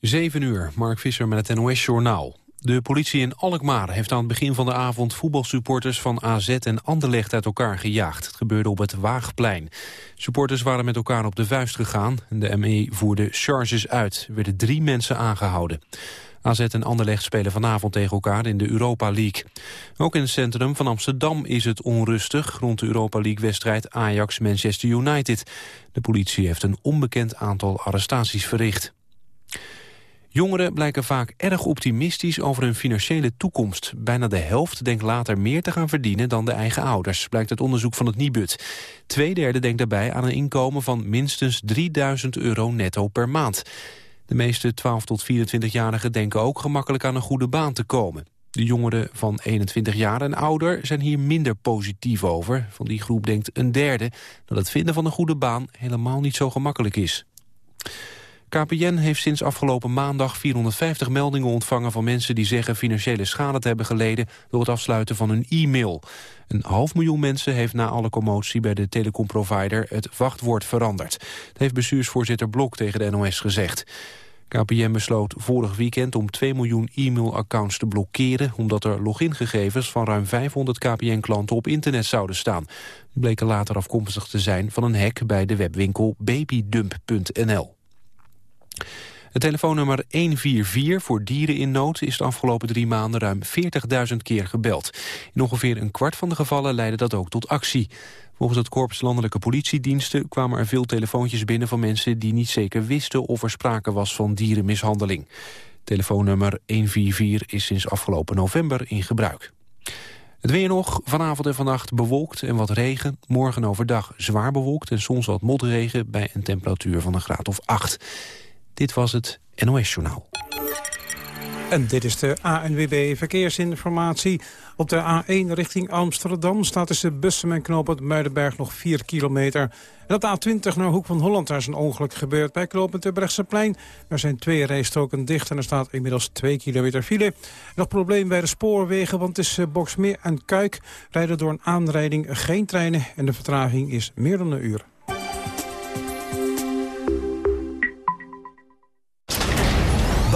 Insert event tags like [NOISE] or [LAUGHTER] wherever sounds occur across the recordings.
7 uur, Mark Visser met het NOS-journaal. De politie in Alkmaar heeft aan het begin van de avond voetbalsupporters van AZ en Anderlecht uit elkaar gejaagd. Het gebeurde op het Waagplein. Supporters waren met elkaar op de vuist gegaan de ME voerde charges uit. Er werden drie mensen aangehouden. AZ en Anderlecht spelen vanavond tegen elkaar in de Europa League. Ook in het centrum van Amsterdam is het onrustig rond de Europa League-wedstrijd Ajax-Manchester United. De politie heeft een onbekend aantal arrestaties verricht. Jongeren blijken vaak erg optimistisch over hun financiële toekomst. Bijna de helft denkt later meer te gaan verdienen dan de eigen ouders, blijkt uit onderzoek van het Nibud. Tweederde denkt daarbij aan een inkomen van minstens 3000 euro netto per maand. De meeste 12 tot 24-jarigen denken ook gemakkelijk aan een goede baan te komen. De jongeren van 21 jaar en ouder zijn hier minder positief over. Van die groep denkt een derde dat het vinden van een goede baan helemaal niet zo gemakkelijk is. KPN heeft sinds afgelopen maandag 450 meldingen ontvangen van mensen die zeggen financiële schade te hebben geleden door het afsluiten van hun e-mail. Een half miljoen mensen heeft na alle commotie bij de telecomprovider het wachtwoord veranderd. Dat heeft bestuursvoorzitter Blok tegen de NOS gezegd. KPN besloot vorig weekend om 2 miljoen e-mailaccounts te blokkeren... omdat er logingegevens van ruim 500 KPN-klanten op internet zouden staan. Die bleken later afkomstig te zijn van een hack bij de webwinkel babydump.nl. Het telefoonnummer 144 voor dieren in nood is de afgelopen drie maanden ruim 40.000 keer gebeld. In ongeveer een kwart van de gevallen leidde dat ook tot actie. Volgens het Korps Landelijke Politiediensten kwamen er veel telefoontjes binnen van mensen die niet zeker wisten of er sprake was van dierenmishandeling. Telefoonnummer 144 is sinds afgelopen november in gebruik. Het weer nog, vanavond en vannacht bewolkt en wat regen. Morgen overdag zwaar bewolkt en soms wat motregen... bij een temperatuur van een graad of 8. Dit was het NOS Journaal. En dit is de ANWB Verkeersinformatie. Op de A1 richting Amsterdam staat tussen Bussum en Muidenberg nog 4 kilometer. En op de A20 naar Hoek van Holland, daar is een ongeluk gebeurd bij knooppunt Brechtseplein. Er zijn twee rijstroken dicht en er staat inmiddels 2 kilometer file. Nog probleem bij de spoorwegen, want tussen Boksmeer en Kuik rijden door een aanrijding geen treinen en de vertraging is meer dan een uur.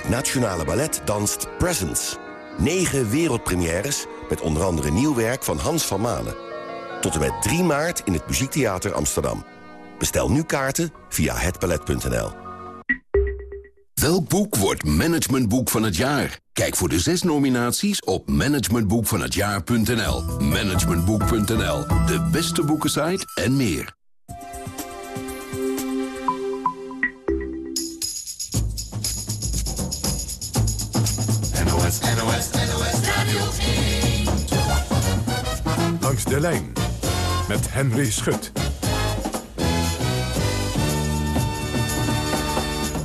Het Nationale Ballet danst Presents. Negen wereldpremières met onder andere nieuw werk van Hans van Manen. Tot en met 3 maart in het Muziektheater Amsterdam. Bestel nu kaarten via hetballet.nl. Welk boek wordt managementboek van het jaar? Kijk voor de zes nominaties op managementboekvanhetjaar.nl. Managementboek.nl, de beste boekensite en meer. Radio 1. Langs de lijn met Henry Schut.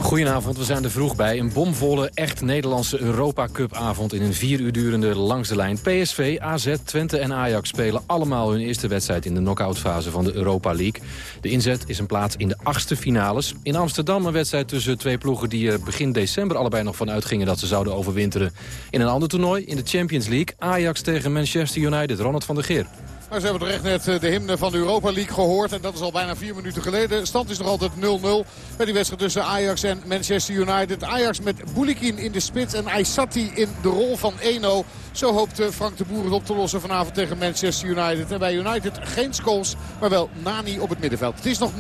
Goedenavond, we zijn er vroeg bij. Een bomvolle, echt Nederlandse Europa Cup avond... in een vier uur durende langs de lijn. PSV, AZ, Twente en Ajax spelen allemaal hun eerste wedstrijd... in de knock-outfase van de Europa League. De inzet is een plaats in de achtste finales. In Amsterdam een wedstrijd tussen twee ploegen... die er begin december allebei nog van uitgingen dat ze zouden overwinteren. In een ander toernooi, in de Champions League... Ajax tegen Manchester United, Ronald van der Geer. Maar ze hebben terecht net eh, de hymne van de Europa League gehoord. En dat is al bijna vier minuten geleden. Stand is nog altijd 0-0 bij die wedstrijd tussen Ajax en Manchester United. Ajax met Boulikin in de spits en Aysati in de rol van Eno. Zo hoopt eh, Frank de Boer het op te lossen vanavond tegen Manchester United. En bij United geen Scholes, maar wel Nani op het middenveld. Het is nog 0-0.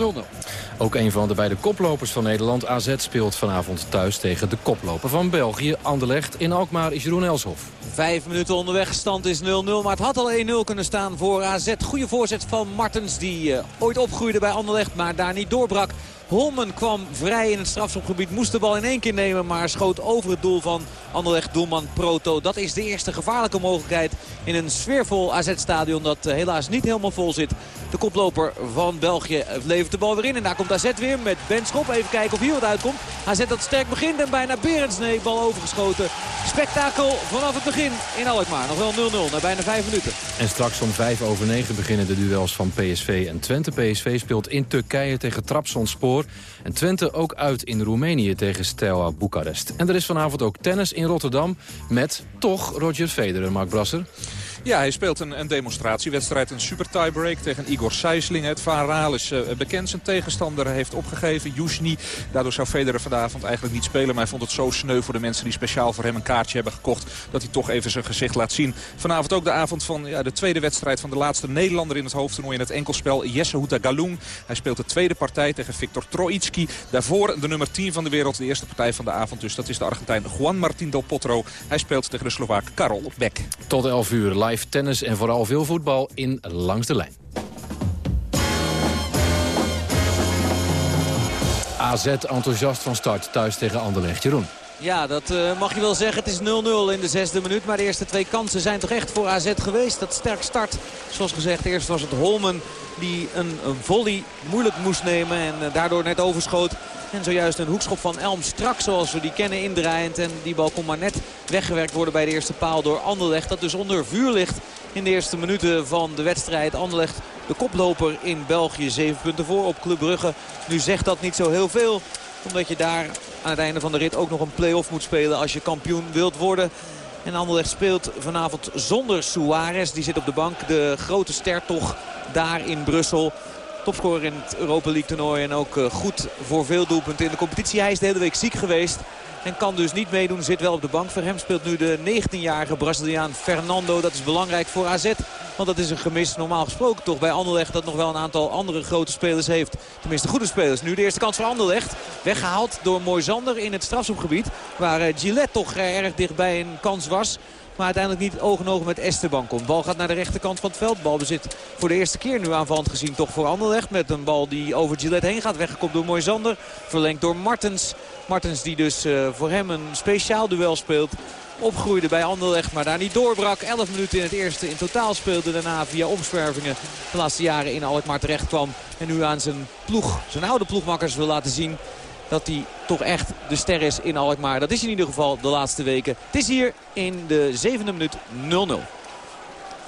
Ook een van de beide koplopers van Nederland, AZ, speelt vanavond thuis tegen de koploper van België, Anderlecht. In Alkmaar is Jeroen Elshoff. Vijf minuten onderweg, stand is 0-0, maar het had al 1-0 kunnen staan voor AZ. Goede voorzet van Martens, die uh, ooit opgroeide bij Anderlecht, maar daar niet doorbrak. Holmen kwam vrij in het strafschopgebied. Moest de bal in één keer nemen. Maar schoot over het doel van Anderlecht doelman Proto. Dat is de eerste gevaarlijke mogelijkheid in een sfeervol AZ-stadion. Dat helaas niet helemaal vol zit. De koploper van België levert de bal weer in. En daar komt AZ weer met Ben Schop. Even kijken of hier wat uitkomt. AZ dat sterk begint en bijna Berends. Nee, bal overgeschoten. Spektakel vanaf het begin in Alkmaar. Nog wel 0-0 na bijna 5 minuten. En straks om 5 over 9 beginnen de duels van PSV en Twente. PSV speelt in Turkije tegen Trabzonspor. En Twente ook uit in Roemenië tegen Steaua Boekarest. En er is vanavond ook tennis in Rotterdam met toch Roger Federer, Mark Brasser. Ja, hij speelt een, een demonstratiewedstrijd, een super tiebreak tegen Igor Sijsling. Het verhaal is uh, bekend. Zijn tegenstander heeft opgegeven, Yushni. Daardoor zou Federer vanavond eigenlijk niet spelen. Maar hij vond het zo sneu voor de mensen die speciaal voor hem een kaartje hebben gekocht. Dat hij toch even zijn gezicht laat zien. Vanavond ook de avond van ja, de tweede wedstrijd van de laatste Nederlander in het hoofdtoernooi in het enkelspel. Jesse Houta Galung. Hij speelt de tweede partij tegen Viktor Troitsky. Daarvoor de nummer 10 van de wereld, de eerste partij van de avond. Dus dat is de Argentijn Juan Martín del Potro. Hij speelt tegen de Slovaak Karol Beck. Tot 11 uur live tennis en vooral veel voetbal in Langs de Lijn. AZ enthousiast van start thuis tegen Anderlecht. Jeroen. Ja, dat uh, mag je wel zeggen. Het is 0-0 in de zesde minuut. Maar de eerste twee kansen zijn toch echt voor AZ geweest. Dat sterk start. Zoals gezegd, eerst was het Holmen die een, een volley moeilijk moest nemen. En uh, daardoor net overschoot. En zojuist een hoekschop van Elm strak zoals we die kennen indraaiend. En die bal kon maar net weggewerkt worden bij de eerste paal door Anderlecht. Dat dus onder vuur ligt in de eerste minuten van de wedstrijd. Anderlecht de koploper in België. Zeven punten voor op Club Brugge. Nu zegt dat niet zo heel veel. Omdat je daar aan het einde van de rit ook nog een play-off moet spelen als je kampioen wilt worden. En Anderlecht speelt vanavond zonder Suarez. Die zit op de bank. De grote ster toch daar in Brussel. Topscorer in het Europa League toernooi. En ook eh, goed voor veel doelpunten in de competitie. Hij is de hele week ziek geweest. En kan dus niet meedoen. Zit wel op de bank. Voor hem speelt nu de 19-jarige Braziliaan Fernando. Dat is belangrijk voor AZ. Want dat is een gemis normaal gesproken toch bij Anderlecht. Dat nog wel een aantal andere grote spelers heeft. Tenminste goede spelers. Nu de eerste kans voor Anderlecht. Weggehaald door Moisander in het strafschopgebied. Waar eh, Gillette toch erg dichtbij een kans was. Maar uiteindelijk niet oog oog met Esteban komt. Bal gaat naar de rechterkant van het veld. Balbezit voor de eerste keer nu aanvallend gezien toch voor Anderlecht. Met een bal die over Gillette heen gaat. Weggekomen door Moisander. Verlengd door Martens. Martens die dus uh, voor hem een speciaal duel speelt. Opgroeide bij Anderlecht, maar daar niet doorbrak. 11 minuten in het eerste in totaal speelde. Daarna via omzwervingen de laatste jaren in Alkmaar terecht kwam. En nu aan zijn ploeg, zijn oude ploegmakkers wil laten zien dat hij toch echt de ster is in Alkmaar. Dat is in ieder geval de laatste weken. Het is hier in de zevende minuut 0-0.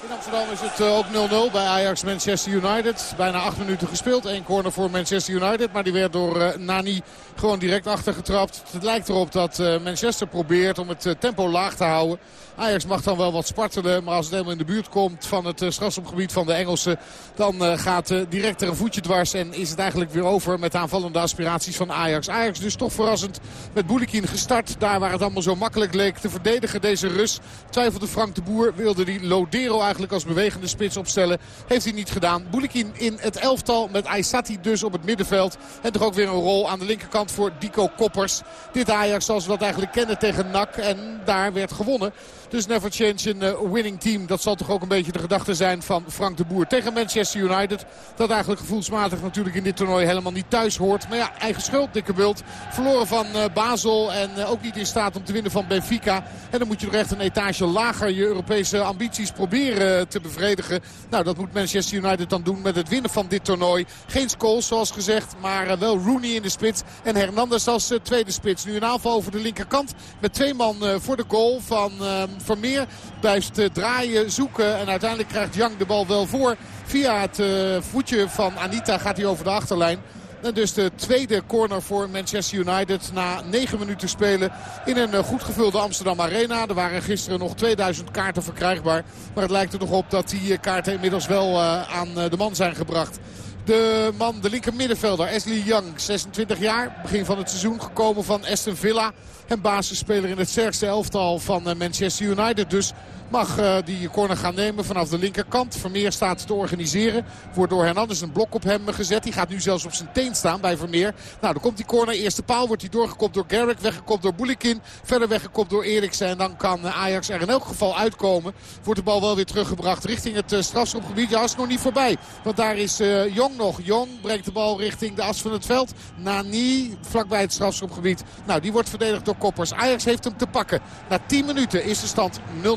In Amsterdam is het eh, ook 0-0 bij Ajax Manchester United. Bijna acht minuten gespeeld. Eén corner voor Manchester United. Maar die werd door uh, Nani gewoon direct achtergetrapt. Het lijkt erop dat uh, Manchester probeert om het tempo laag te houden. Ajax mag dan wel wat spartelen. Maar als het helemaal in de buurt komt van het strafschopgebied van de Engelsen. Dan gaat direct er een voetje dwars. En is het eigenlijk weer over met de aanvallende aspiraties van Ajax. Ajax dus toch verrassend met Boulikin gestart. Daar waar het allemaal zo makkelijk leek te verdedigen deze Rus. Twijfelde Frank de Boer. Wilde die Lodero eigenlijk als bewegende spits opstellen. Heeft hij niet gedaan. Boulikin in het elftal met Aysati dus op het middenveld. En toch ook weer een rol aan de linkerkant voor Dico Koppers. Dit Ajax zoals we dat eigenlijk kennen tegen NAC. En daar werd gewonnen. Dus never change een uh, winning team. Dat zal toch ook een beetje de gedachte zijn van Frank de Boer tegen Manchester United. Dat eigenlijk gevoelsmatig natuurlijk in dit toernooi helemaal niet thuis hoort. Maar ja, eigen schuld, dikke bult. Verloren van uh, Basel en uh, ook niet in staat om te winnen van Benfica. En dan moet je toch echt een etage lager je Europese ambities proberen te bevredigen. Nou, dat moet Manchester United dan doen met het winnen van dit toernooi. Geen Scholes zoals gezegd, maar wel Rooney in de spits. En Hernandez als tweede spits. Nu een aanval over de linkerkant met twee man voor de goal van ehm, Vermeer blijft uh, draaien, zoeken. En uiteindelijk krijgt Young de bal wel voor. Via het uh, voetje van Anita gaat hij over de achterlijn. En dus de tweede corner voor Manchester United na negen minuten spelen in een eh, goed gevulde Amsterdam Arena. Er waren gisteren nog 2000 kaarten verkrijgbaar. Maar het lijkt er nog op dat die kaarten inmiddels wel aan de man zijn gebracht. De man, de linker middenvelder, Ashley Young, 26 jaar. Begin van het seizoen gekomen van Aston Villa. En basisspeler in het sterkste elftal van eh, Manchester United. Dus mag uh, die corner gaan nemen vanaf de linkerkant. Vermeer staat te organiseren. Wordt door Hernandez een blok op hem gezet. Die gaat nu zelfs op zijn teen staan bij Vermeer. Nou, dan komt die corner. Eerste paal wordt hij doorgekopt door Garrick. Weggekopt door Boulikin. Verder weggekopt door Eriksen. En dan kan Ajax er in elk geval uitkomen. Wordt de bal wel weer teruggebracht richting het strafschopgebied. Ja, is nog niet voorbij. Want daar is Jong nog. Jong brengt de bal richting de as van het veld. Nani vlakbij het strafschopgebied. Nou, die wordt verdedigd door Koppers. Ajax heeft hem te pakken. Na 10 minuten is de stand 0-0.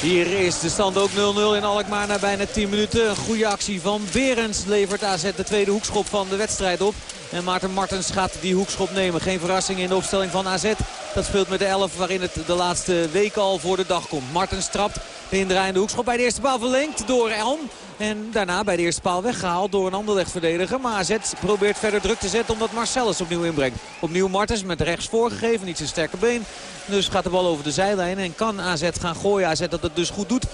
Hier is de stand ook 0-0 in Alkmaar na bijna 10 minuten. Een goede actie van Berends levert AZ de tweede hoekschop van de wedstrijd op. En Maarten Martens gaat die hoekschop nemen. Geen verrassing in de opstelling van AZ. Dat speelt met de 11 waarin het de laatste weken al voor de dag komt. Martens trapt de indraaiende hoekschop bij de eerste paal verlengd door Elm. En daarna bij de eerste paal weggehaald door een Anderlecht-verdediger. Maar AZ probeert verder druk te zetten omdat Marcellus opnieuw inbrengt. Opnieuw Martens met rechts voorgegeven, niet zijn sterke been. Dus gaat de bal over de zijlijn en kan AZ gaan gooien. AZ dat het dus goed doet.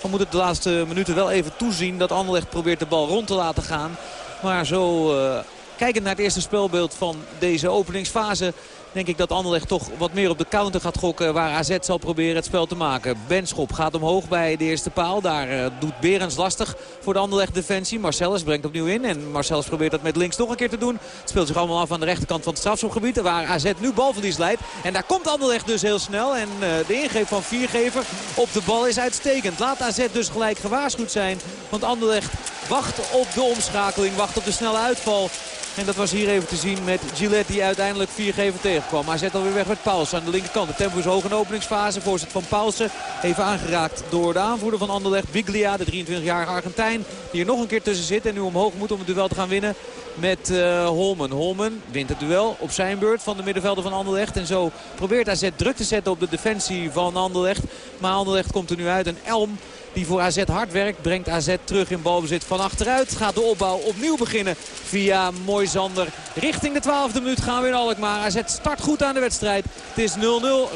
Dan moet het de laatste minuten wel even toezien dat Anderlecht probeert de bal rond te laten gaan. Maar zo uh, kijkend naar het eerste spelbeeld van deze openingsfase denk ik dat Anderlecht toch wat meer op de counter gaat gokken. Waar AZ zal proberen het spel te maken. Benschop gaat omhoog bij de eerste paal. Daar uh, doet Berens lastig voor de Anderlecht defensie. Marcellus brengt opnieuw in. En Marcellus probeert dat met links nog een keer te doen. Het speelt zich allemaal af aan de rechterkant van het strafschopgebied. Waar AZ nu balverlies leidt. En daar komt Anderlecht dus heel snel. En uh, de ingreep van Viergever op de bal is uitstekend. Laat AZ dus gelijk gewaarschuwd zijn. Want Anderlecht wacht op de omschakeling. Wacht op de snelle uitval. En dat was hier even te zien met Gillette die uiteindelijk viergever tegenkwam. Maar zet alweer weg met Paulsen aan de linkerkant. De tempo is hoog in de openingsfase. Voorzet van Paulsen even aangeraakt door de aanvoerder van Anderlecht. Biglia, de 23-jarige Argentijn. Die er nog een keer tussen zit en nu omhoog moet om het duel te gaan winnen met uh, Holmen. Holmen wint het duel op zijn beurt van de middenvelder van Anderlecht. En zo probeert AZ druk te zetten op de defensie van Anderlecht. Maar Anderlecht komt er nu uit. En Elm die voor AZ hard werkt. Brengt AZ terug in balbezit van achteruit. Gaat de opbouw opnieuw beginnen via Moisander. Richting de 12e minuut gaan we in Alkmaar. AZ start goed aan de wedstrijd. Het is 0-0.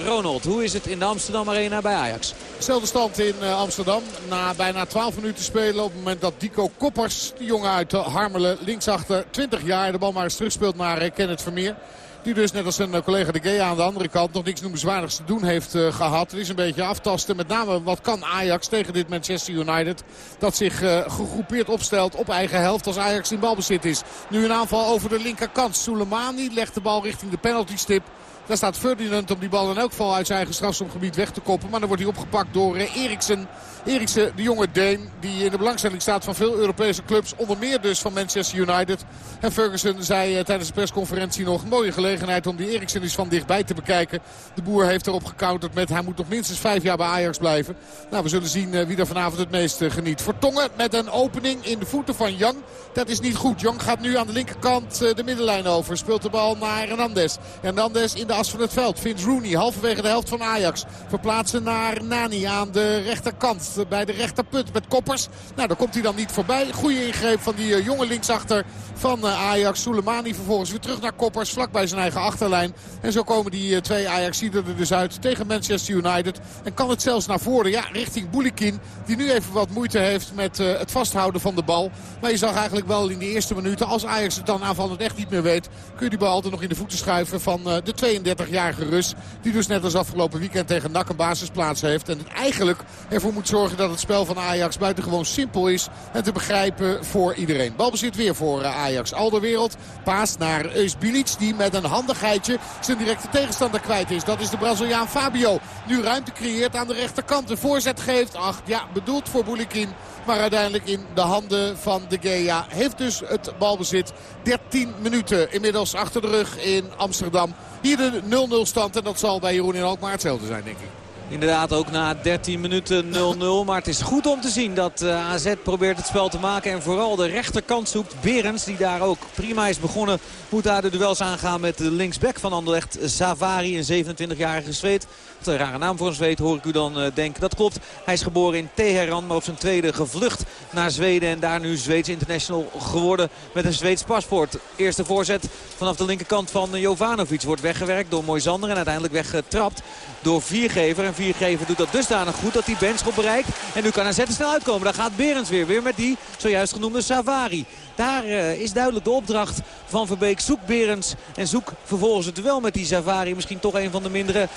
Ronald, hoe is het in de Amsterdam Arena bij Ajax? Zelfde stand in uh, Amsterdam. Na bijna 12 minuten spelen op het moment dat Dico Koppers, die jongen uit Harmelen, linksachter, 20 jaar, de bal maar eens terugspeelt naar uh, Kenneth Vermeer. Die dus net als zijn eh, collega de Gea aan de andere kant nog niks noemenswaardigs te doen heeft uh, gehad. Het is een beetje aftasten. Met name wat kan Ajax tegen dit Manchester United. Dat zich uh, gegroepeerd opstelt op eigen helft als Ajax in balbezit is. Nu een aanval over de linkerkant. Soleimani legt de bal richting de penaltystip. Daar staat Ferdinand om die bal in elk geval uit zijn eigen strafschopgebied weg te koppen. Maar dan wordt hij opgepakt door Eriksen. Eriksen, de jonge Deen, die in de belangstelling staat van veel Europese clubs. Onder meer dus van Manchester United. En Ferguson zei eh, tijdens de persconferentie nog mooie gelegenheid om die Eriksen eens van dichtbij te bekijken. De boer heeft erop gecounterd met hij moet nog minstens vijf jaar bij Ajax blijven. Nou, we zullen zien eh, wie er vanavond het meest uh, geniet. Vertongen met een opening in de voeten van Young. Dat is niet goed. Young gaat nu aan de linkerkant de middenlijn over. Speelt de bal naar Hernandez. Hernandez in de as van het veld. Vince Rooney halverwege de helft van Ajax. Verplaatsen naar Nani aan de rechterkant. Bij de rechterput met koppers. Nou, daar komt hij dan niet voorbij. Goede ingreep van die jonge linksachter van Ajax. Soleimani vervolgens weer terug naar koppers. Vlak bij zijn eigen achterlijn. En zo komen die twee ajax er dus uit tegen Manchester United. En kan het zelfs naar voren. Ja, richting Boulikin. Die nu even wat moeite heeft met het vasthouden van de bal. Maar je zag eigenlijk wel in de eerste minuten. Als Ajax het dan aanvallend echt niet meer weet. Kun je die bal altijd nog in de voeten schuiven van de 32-jarige Rus. Die dus net als afgelopen weekend tegen NAC een basisplaats heeft. En eigenlijk ervoor moet zorgen dat het spel van Ajax buitengewoon simpel is. En te begrijpen voor iedereen. Balbezit weer voor Ajax. Alderwereld paast naar Eus Bilic. Die met een handigheidje zijn directe tegenstander kwijt is. Dat is de Braziliaan Fabio. Nu ruimte creëert aan de rechterkant. De voorzet geeft. Ach ja, bedoeld voor Boulikin. Maar uiteindelijk in de handen van de Gea. Heeft dus het balbezit 13 minuten inmiddels achter de rug in Amsterdam. Hier de 0-0 stand en dat zal bij Jeroen in maar hetzelfde zijn denk ik. Inderdaad ook na 13 minuten 0-0. Maar het is goed om te zien dat uh, AZ probeert het spel te maken. En vooral de rechterkant zoekt. Berens die daar ook prima is begonnen. Moet daar de duels aangaan met de linksback van Anderlecht. Zavari, een 27-jarige zweet. Een rare naam voor een zweet hoor ik u dan uh, denken. Dat klopt. Hij is geboren in Teheran. Maar op zijn tweede gevlucht naar Zweden. En daar nu Zweeds international geworden met een Zweeds paspoort. Eerste voorzet vanaf de linkerkant van Jovanovic. Wordt weggewerkt door Moisander. En uiteindelijk weggetrapt door Viergever. En Viergever doet dat dusdanig goed dat hij Benschop bereikt. En nu kan hij zetten snel uitkomen. Daar gaat Berends weer. Weer met die zojuist genoemde Savari. Daar uh, is duidelijk de opdracht van Verbeek. Zoek Berends en zoek vervolgens het duel met die Savari. Misschien toch een van de mindere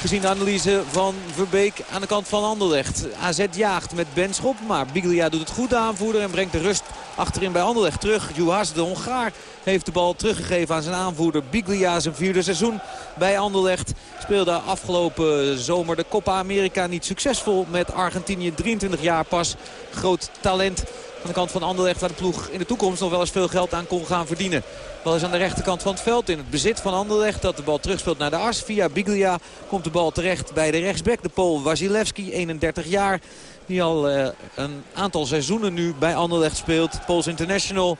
Gezien de analyse van Verbeek aan de kant van Anderlecht. AZ jaagt met Benschop, maar Biglia doet het goed de aanvoerder en brengt de rust achterin bij Anderlecht terug. Juhas, de Hongaar, heeft de bal teruggegeven aan zijn aanvoerder Biglia. Zijn vierde seizoen bij Anderlecht. Speelde afgelopen zomer de Copa America niet succesvol met Argentinië. 23 jaar pas. Groot talent aan de kant van Anderlecht waar de ploeg in de toekomst nog wel eens veel geld aan kon gaan verdienen. Bal is aan de rechterkant van het veld in het bezit van Anderlecht. Dat de bal terugspeelt naar de as. Via Biglia komt de bal terecht bij de rechtsback. De Pool Wasilewski, 31 jaar. Die al uh, een aantal seizoenen nu bij Anderlecht speelt. Pools International.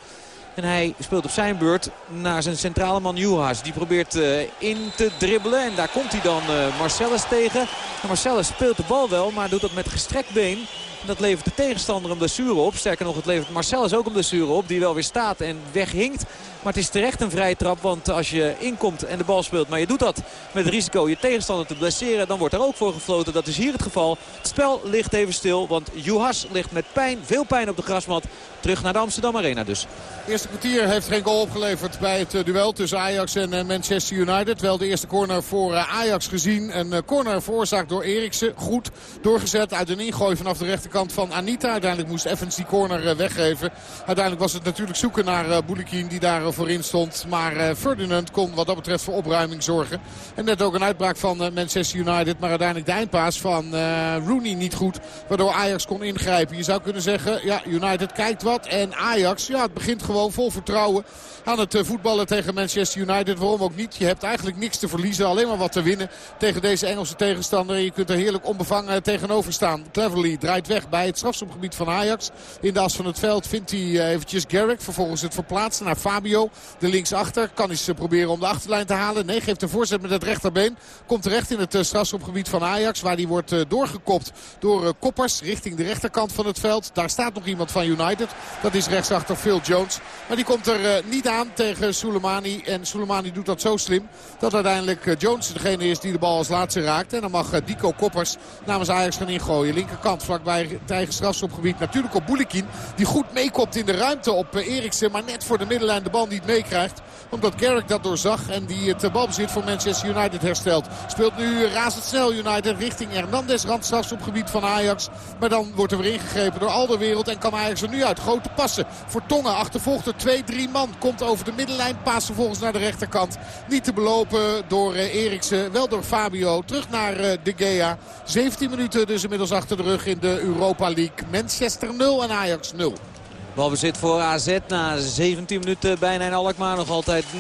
En hij speelt op zijn beurt naar zijn centrale man Juhas. Die probeert uh, in te dribbelen. En daar komt hij dan uh, Marcellus tegen. En Marcellus speelt de bal wel, maar doet dat met gestrekt been. En dat levert de tegenstander een blessure op. Sterker nog, het levert Marcellus ook een blessure op. Die wel weer staat en weghinkt. Maar het is terecht een vrije trap. Want als je inkomt en de bal speelt, maar je doet dat met risico je tegenstander te blesseren. Dan wordt er ook voor gefloten. Dat is hier het geval. Het spel ligt even stil. Want Juhas ligt met pijn, veel pijn op de grasmat. Terug naar de Amsterdam Arena dus. Eerste kwartier heeft geen goal opgeleverd bij het eh, duel tussen Ajax en eh, Manchester United. Wel de eerste corner voor eh, Ajax gezien. Een corner veroorzaakt door Eriksen. Goed doorgezet uit een ingooi vanaf de rechterkant van Anita. Uiteindelijk moest Evans die corner weggeven. Uiteindelijk was het natuurlijk zoeken naar Boulikin die daar voorin stond. Maar Ferdinand kon wat dat betreft voor opruiming zorgen. En net ook een uitbraak van Manchester United. Maar uiteindelijk de eindpaas van Rooney niet goed. Waardoor Ajax kon ingrijpen. Je zou kunnen zeggen, ja, United kijkt En Ajax, ja, het begint gewoon vol vertrouwen aan het eh, voetballen tegen Manchester United. Waarom ook niet? Je hebt eigenlijk niks te verliezen. Alleen maar wat te winnen tegen deze Engelse tegenstander. En je kunt er heerlijk onbevangen tegenover staan. Cleverly draait weg bij het strafschopgebied van Ajax. In de as van het veld vindt hij eh, eventjes Garrick. Vervolgens het verplaatsen naar Fabio. De linksachter kan eens proberen om de achterlijn te halen. Nee, geeft een voorzet met het rechterbeen. Komt terecht in het eh, strafschopgebied van Ajax. Waar die wordt doorgekopt door Koppers richting de rechterkant van het veld. Daar staat nog iemand van United. Dat is rechtsachter Phil Jones. Maar die komt er niet aan tegen Soleimani. En Soleimani doet dat zo slim dat uiteindelijk eh, Jones degene is die de bal als laatste raakt. En dan mag eh, Dico Koppers namens Ajax gaan ingooien. Linkerkant vlakbij het eigen strafschopgebied. Natuurlijk op Boulikin die goed meekomt in de ruimte op eh, Eriksen. Maar net voor de middenlijn de bal niet meekrijgt. Omdat Garrick dat doorzag en die het balbezit voor Manchester United herstelt. Speelt nu razendsnel United richting Hernandez. Randstrafschopgebied van Ajax. Maar dan wordt er weer ingegrepen door Alderwereld. En kan Ajax er nu uit. Grote passen voor Tongen. Achtervolgt er 2-3 man. Komt over de middenlijn. Paas vervolgens naar de rechterkant. Niet te belopen door uh, Eriksen. Wel door Fabio. Terug naar uh, De Gea. 17 minuten dus inmiddels achter de rug in de Europa League. Manchester 0 en Ajax 0. Balbezit voor AZ na 17 minuten bijna in Alkmaar. Nog altijd 0-0.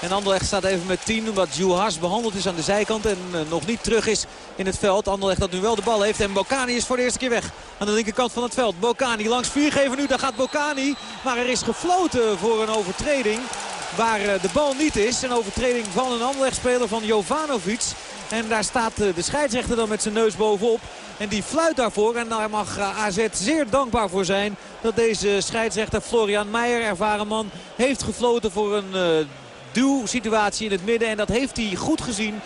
En Anderlecht staat even met 10 omdat Juhas behandeld is aan de zijkant. En uh, nog niet terug is in het veld. Anderlecht dat nu wel de bal heeft. En Bocani is voor de eerste keer weg aan de linkerkant van het veld. Bocani langs viergever nu. Daar gaat Bocani. Maar er is gefloten voor een overtreding. Waar uh, de bal niet is. Een overtreding van een Anderlecht-speler van Jovanovic. En daar staat uh, de scheidsrechter dan met zijn neus bovenop. En die fluit daarvoor. En daar mag AZ zeer dankbaar voor zijn. Dat deze scheidsrechter Florian Meijer, ervaren man, heeft gefloten voor een uh, duwsituatie in het midden. En dat heeft hij goed gezien.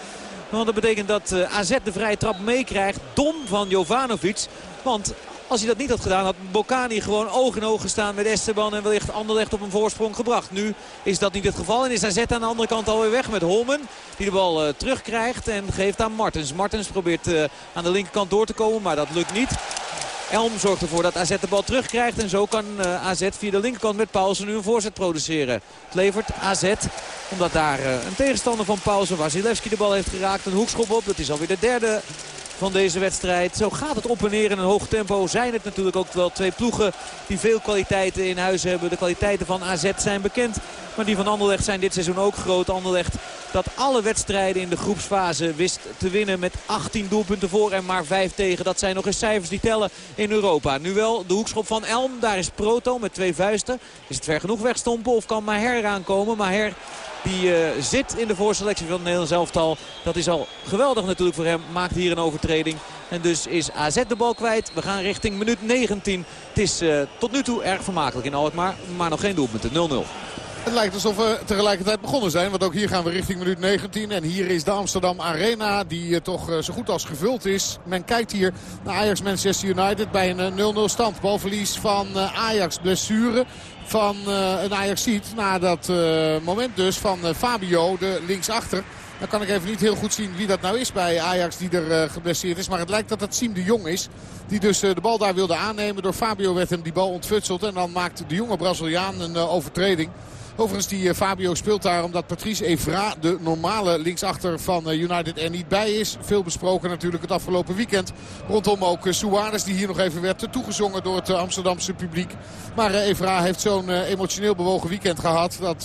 Want dat betekent dat uh, AZ de vrije trap meekrijgt. Dom van Jovanovic. Want als hij dat niet had gedaan had Bocani gewoon oog in oog gestaan met Esteban. En wellicht Anderlecht op een voorsprong gebracht. Nu is dat niet het geval. En is AZ aan de andere kant alweer weg met Holmen. Die de bal uh, terugkrijgt en geeft aan Martens. Martens probeert uh, aan de linkerkant door te komen. Maar dat lukt niet. Elm zorgt ervoor dat AZ de bal terugkrijgt. En zo kan uh, AZ via de linkerkant met Paulsen nu een voorzet produceren. Het levert AZ omdat daar een tegenstander van Paulsen, Wasilewski de bal heeft geraakt. Een hoekschop op. Dat is alweer de derde van deze wedstrijd. Zo gaat het op en neer in een hoog tempo. Zijn het natuurlijk ook wel twee ploegen die veel kwaliteiten in huis hebben. De kwaliteiten van AZ zijn bekend. Maar die van Anderlecht zijn dit seizoen ook groot. Anderlecht dat alle wedstrijden in de groepsfase wist te winnen met 18 doelpunten voor en maar 5 tegen. Dat zijn nog eens cijfers die tellen in Europa. Nu wel de hoekschop van Elm. Daar is Proto met twee vuisten. Is het ver genoeg wegstompen of kan Maher eraan komen? Maher die uh, zit in de voorselectie van het Nederlands elftal. Dat is al geweldig natuurlijk voor hem. Maakt hier een overtreding. En dus is AZ de bal kwijt. We gaan richting minuut 19. Het is uh, tot nu toe erg vermakelijk in Alkmaar. Maar nog geen doelpunten. 0-0. Het lijkt alsof we tegelijkertijd begonnen zijn. Want ook hier gaan we richting minuut 19. En hier is de Amsterdam Arena die uh, toch uh, zo goed als gevuld is. Men kijkt hier naar Ajax Manchester United bij een 0-0 stand. Balverlies van Ajax blessure van een Ajaxiet. Na dat moment dus van Fabio, de linksachter. Dan kan ik even niet heel goed zien wie dat nou is bij Ajax die er geblesseerd is. Maar het lijkt dat het Siem de Jong is. Die dus de bal daar wilde aannemen. Door Fabio werd hem die bal ontfutseld. En dan maakt de jonge Braziliaan een overtreding. Overigens, die eh, Fabio speelt daar omdat Patrice Evra, de normale linksachter van eh, United, er niet bij is. Veel besproken natuurlijk het afgelopen weekend. Rondom ook eh, Suarez, die hier nog even werd toegezongen door het Amsterdamse publiek. Maar Evra heeft zo'n emotioneel bewogen weekend gehad dat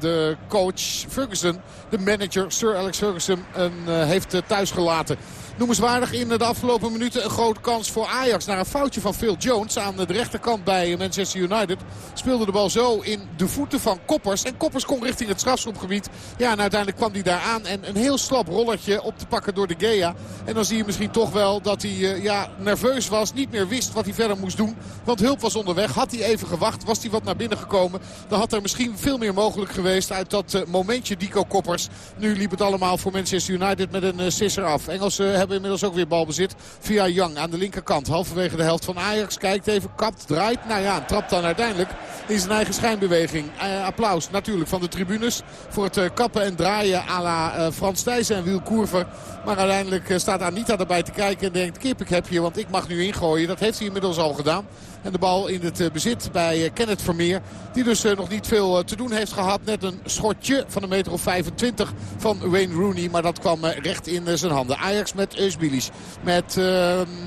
de coach Ferguson, de manager Sir Alex Ferguson, heeft thuisgelaten. Noemenswaardig in de afgelopen minuten een grote kans voor Ajax. Naar een foutje van Phil Jones aan de rechterkant bij Manchester United. Speelde de bal zo in de voeten van Koppers. En Koppers kon richting het strafschopgebied. Ja, en uiteindelijk kwam hij daar aan. En een heel slap rollertje op te pakken door de Gea. En dan zie je misschien toch wel dat hij uh, ja, nerveus was. Niet meer wist wat hij verder moest doen. Want hulp was onderweg. Had hij even gewacht. Was hij wat naar binnen gekomen. Dan had er misschien veel meer mogelijk geweest uit dat uh, momentje Dico Koppers. Nu liep het allemaal voor Manchester United met een uh, sisser af. Engelsen hebben inmiddels ook weer balbezit via Young aan de linkerkant. Halverwege de helft van Ajax. Kijkt even, kapt, draait. Nou ja, trapt dan uiteindelijk in zijn eigen schijnbeweging. Uh, applaus natuurlijk van de tribunes voor het uh, kappen en draaien à la uh, Frans Thijssen en Wiel Koerver. Maar uiteindelijk staat Anita erbij te kijken en denkt kip ik heb je want ik mag nu ingooien. Dat heeft hij inmiddels al gedaan. En de bal in het bezit bij Kenneth Vermeer. Die dus nog niet veel te doen heeft gehad. Net een schotje van een meter of 25 van Wayne Rooney. Maar dat kwam recht in zijn handen. Ajax met Eusbilis. Met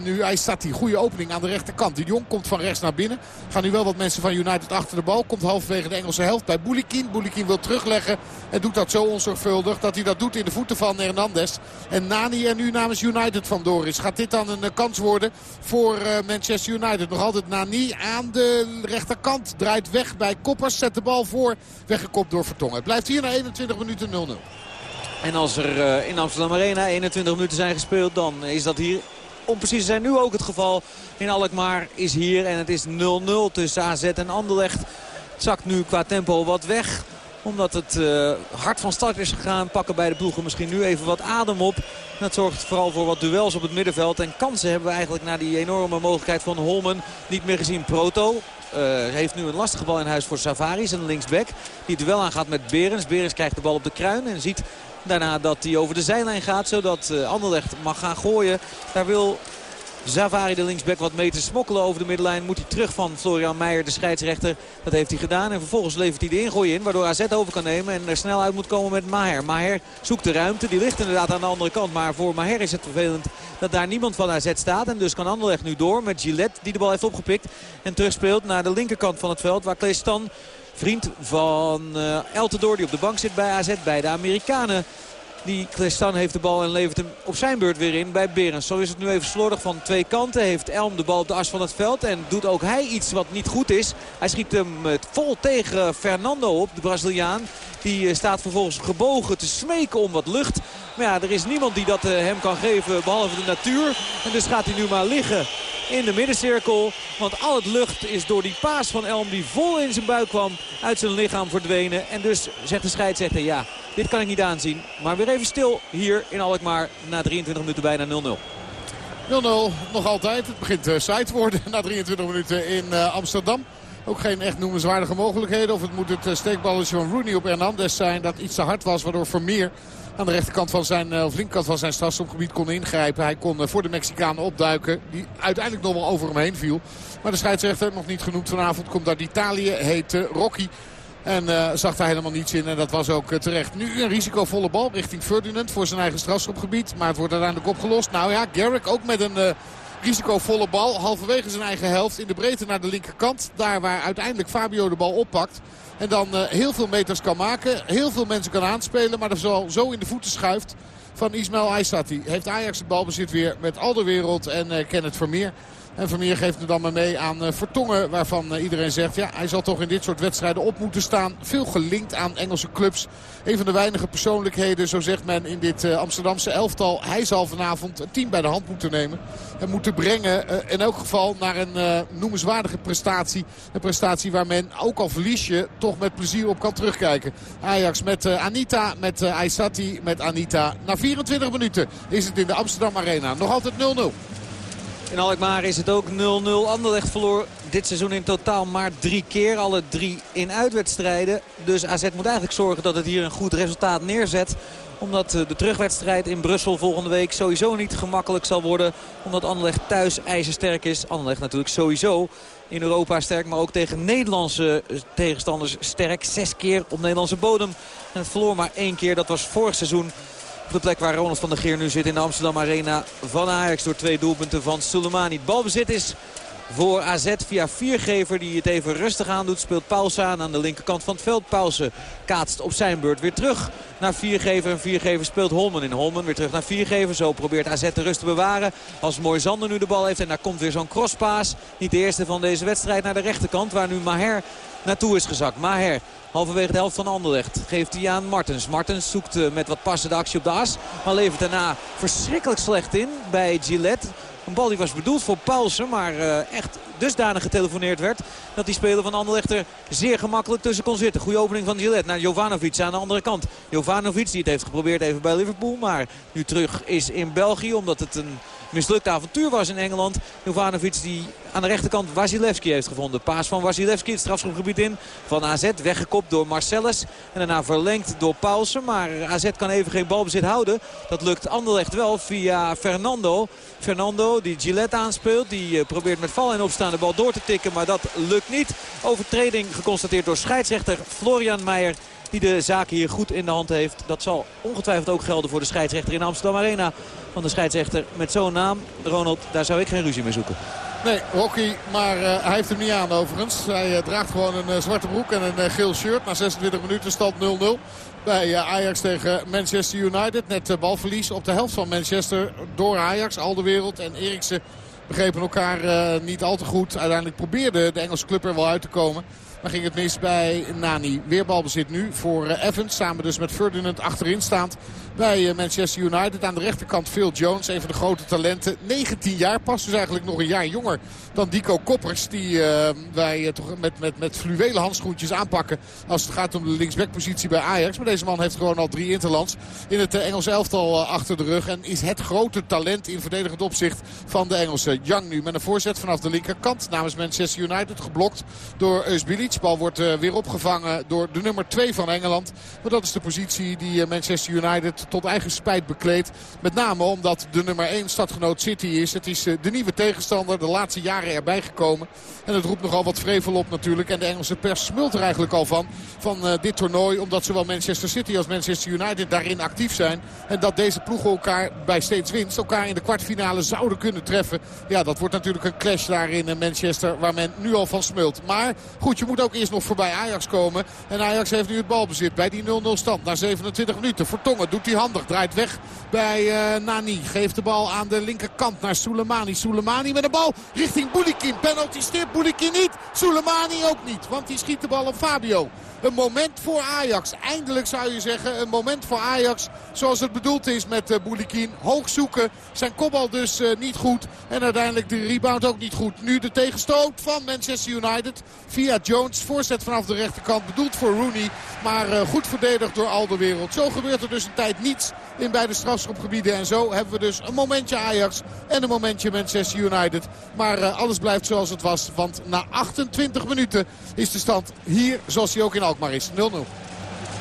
nu Aysati. Goede opening aan de rechterkant. De Jong komt van rechts naar binnen. Gaan nu wel wat mensen van United achter de bal. Komt halverwege de Engelse helft bij Boulikin. Boulikin wil terugleggen. En doet dat zo onzorgvuldig dat hij dat doet in de voeten van Hernandez. En Nani er nu namens United vandoor is. Gaat dit dan een kans worden voor Manchester United? Nog altijd Nani aan de rechterkant. Draait weg bij Koppers. Zet de bal voor. Weggekopt door Vertongen. Het blijft hier na 21 minuten 0-0. En als er in Amsterdam Arena 21 minuten zijn gespeeld, dan is dat hier om precies te zijn nu ook het geval. In Alkmaar is hier en het is 0-0 tussen AZ en Anderlecht. Het zakt nu qua tempo wat weg omdat het uh, hard van start is gegaan, pakken beide ploegen misschien nu even wat adem op. dat zorgt vooral voor wat duels op het middenveld. En kansen hebben we eigenlijk na die enorme mogelijkheid van Holmen niet meer gezien. Proto uh, heeft nu een lastige bal in huis voor Savaris, een linksback. Die het duel aangaat met Berens. Berens krijgt de bal op de kruin en ziet daarna dat hij over de zijlijn gaat. Zodat uh, Anderlecht mag gaan gooien. Daar wil Zavari de linksback wat mee te smokkelen over de middenlijn. Moet hij terug van Florian Meijer, de scheidsrechter. Dat heeft hij gedaan. En vervolgens levert hij de ingooi in. Waardoor AZ over kan nemen en er snel uit moet komen met Maher. Maher zoekt de ruimte. Die ligt inderdaad aan de andere kant. Maar voor Maher is het vervelend dat daar niemand van AZ staat. En dus kan Anderlecht nu door met Gillette die de bal heeft opgepikt. En terugspeelt naar de linkerkant van het veld. Waar Kleestan, vriend van uh, Eltendoor die op de bank zit bij AZ. Bij de Amerikanen die Klestan heeft de bal en levert hem op zijn beurt weer in bij Berens. Zo is het nu even slordig van twee kanten. Heeft Elm de bal op de as van het veld. En doet ook hij iets wat niet goed is. Hij schiet hem vol tegen Fernando op, de Braziliaan. Die eh, staat vervolgens gebogen te smeken om wat lucht. Maar ja, er is niemand die dat eh, hem kan geven behalve de natuur. En dus gaat hij nu maar liggen in de middencirkel. Want al het lucht is door die paas van Elm die vol in zijn buik kwam uit zijn lichaam verdwenen. En dus zegt de scheidsrechter ja, dit kan ik niet aanzien. Maar weer even stil hier in Alkmaar na 23 minuten bijna 0-0. 0-0 nog altijd. Het begint uh, te worden [LAUGHS] na 23 minuten in uh, Amsterdam. Ook geen echt noemenswaardige mogelijkheden. Of het moet het uh, steekballetje van Rooney op Hernandez zijn dat iets te hard was. Waardoor Vermeer aan de rechterkant van zijn, of linkerkant van zijn strafschopgebied kon ingrijpen. Hij kon voor de Mexicanen opduiken. Die uiteindelijk nog wel over hem heen viel. Maar de scheidsrechter, nog niet genoemd vanavond, komt uit Italië. Heet Rocky. En uh, zag daar helemaal niets in. En dat was ook terecht. Nu een risicovolle bal richting Ferdinand voor zijn eigen strafschopgebied. Maar het wordt uiteindelijk opgelost. Nou ja, Garrick ook met een risicovolle bal. Halverwege zijn eigen helft in de breedte naar de linkerkant. Daar waar uiteindelijk Fabio de bal oppakt. En dan heel veel meters kan maken. Heel veel mensen kan aanspelen. Maar er zo, zo in de voeten schuift van Ismail Aysati. Heeft Ajax het balbezit weer met Alderwereld en Kenneth Vermeer. En Vermeer geeft hem dan maar mee aan eh, Vertongen. Waarvan eh, iedereen zegt, ja, hij zal toch in dit soort wedstrijden op moeten staan. Veel gelinkt aan Engelse clubs. Een van de weinige persoonlijkheden, zo zegt men in dit eh, Amsterdamse elftal. Hij zal vanavond een team bij de hand moeten nemen. En moeten brengen in elk geval naar een noemenswaardige prestatie. Een prestatie waar men, ook al verlies je, toch met plezier op kan terugkijken. Ajax met Anita, met Aysati, met Anita. Na 24 minuten is het in de Amsterdam Arena. Nog altijd 0-0. In Alkmaar is het ook 0-0. Anderlecht verloor dit seizoen in totaal maar drie keer. Alle drie in uitwedstrijden. Dus AZ moet eigenlijk zorgen dat het hier een goed resultaat neerzet omdat de terugwedstrijd in Brussel volgende week sowieso niet gemakkelijk zal worden. Omdat Anderlecht thuis ijzersterk is. Anderlecht natuurlijk sowieso in Europa sterk. Maar ook tegen Nederlandse tegenstanders sterk. Zes keer op Nederlandse bodem. En het verloor maar één keer. Dat was vorig seizoen op de plek waar Ronald van der Geer nu zit in de Amsterdam Arena van Ajax. Door twee doelpunten van Soleimani. Balbezit is voor AZ via Viergever die het even rustig aandoet. Speelt Paulsen aan aan de linkerkant van het veld. Paulsen kaatst op zijn beurt weer terug naar Viergever. En Viergever speelt Holmen in. Holmen weer terug naar Viergever. Zo probeert AZ de rust te bewaren. Als Mooi Zander nu de bal heeft en daar komt weer zo'n crosspaas. Niet de eerste van deze wedstrijd naar de rechterkant waar nu Maher naartoe is gezakt. Maher halverwege de helft van Anderlecht geeft hij aan Martens. Martens zoekt eh, met wat passende actie op de as. Maar levert daarna verschrikkelijk slecht in bij Gillette. Een bal die was bedoeld voor Paulsen, maar uh, echt dusdanig getelefoneerd werd... dat die speler van Anderlecht er zeer gemakkelijk tussen kon zitten. Goede opening van Gillette naar Jovanovic aan de andere kant. Jovanovic die het heeft geprobeerd even bij Liverpool, maar nu terug is in België... omdat het een mislukt avontuur was in Engeland. Jovanovic die aan de rechterkant Wasilewski heeft gevonden. Paas van Wasilewski het strafschopgebied in van AZ. Weggekopt door Marcellus. En daarna verlengd door Paulsen. Maar AZ kan even geen balbezit houden. Dat lukt Anderlecht wel via Fernando. Fernando die Gillette aanspeelt. Die eh, probeert met val en opstaan de bal door te tikken. Maar dat lukt niet. Overtreding geconstateerd door scheidsrechter Florian Meijer die de zaak hier goed in de hand heeft. Dat zal ongetwijfeld ook gelden voor de scheidsrechter in Amsterdam Arena. Van de scheidsrechter met zo'n naam, Ronald, daar zou ik geen ruzie mee zoeken. Nee, Rocky, maar uh, hij heeft hem niet aan overigens. Hij uh, draagt gewoon een uh, zwarte broek en een geel shirt. Na 26 minuten stand 0-0 bij Ajax tegen Manchester United. Net balverlies op de helft van Manchester door Ajax. Al de wereld en Eriksen begrepen elkaar niet al te goed. Uiteindelijk probeerde de Engelse club er wel uit te komen. Maar ging het mis bij Nani. Weer balbezit nu voor Evans. Samen dus met Ferdinand achterin staand bij Manchester United. Aan de rechterkant Phil Jones, een van de grote talenten. 19 jaar pas, dus eigenlijk nog een jaar jonger dan Dico Koppers. Die uh, wij toch met, met, met fluwelen handschoentjes aanpakken als het gaat om de linksbackpositie bij Ajax. Maar deze man heeft gewoon al drie interlands in het Engelse elftal achter de rug. En is het grote talent in verdedigend opzicht van de Engelse. Young nu met een voorzet vanaf de linkerkant namens Manchester United. Geblokt door Eusbilic. Bal wordt uh, weer opgevangen door de nummer 2 van Engeland. Maar dat is de positie die Manchester United tot eigen spijt bekleedt. Met name omdat de nummer 1 stadgenoot City is. Het is de nieuwe tegenstander. De laatste jaren erbij gekomen. En het roept nogal wat vrevel op natuurlijk. En de Engelse pers smult er eigenlijk al van. Van dit toernooi. Omdat zowel Manchester City als Manchester United daarin actief zijn. En dat deze ploegen elkaar bij steeds winst. Elkaar in de kwartfinale zouden kunnen treffen. Ja, dat wordt natuurlijk een clash daar in Manchester. Waar men nu al van smult. Maar goed, je moet ook eerst nog voorbij Ajax komen. En Ajax heeft nu het balbezit bij die 0-0 stand. Na 27 minuten. Vertongen doet hij handig. Draait weg bij uh, Nani. Geeft de bal aan de linkerkant naar Soleimani. Soleimani met de bal richting Boulikin. Penalty stip Boulikin niet. Soleimani ook niet. Want die schiet de bal op Fabio. Een moment voor Ajax. Eindelijk zou je zeggen een moment voor Ajax. Zoals het bedoeld is met uh, Boulikin. Hoog zoeken. Zijn kopbal dus uh, niet goed. En uiteindelijk de rebound ook niet goed. Nu de tegenstoot van Manchester United. Via Jones. Voorzet vanaf de rechterkant. Bedoeld voor Rooney. Maar uh, goed verdedigd door al de wereld. Zo gebeurt er dus een tijd niets in beide strafschopgebieden. En zo hebben we dus een momentje Ajax en een momentje Manchester United. Maar alles blijft zoals het was. Want na 28 minuten is de stand hier zoals hij ook in Alkmaar is. 0-0.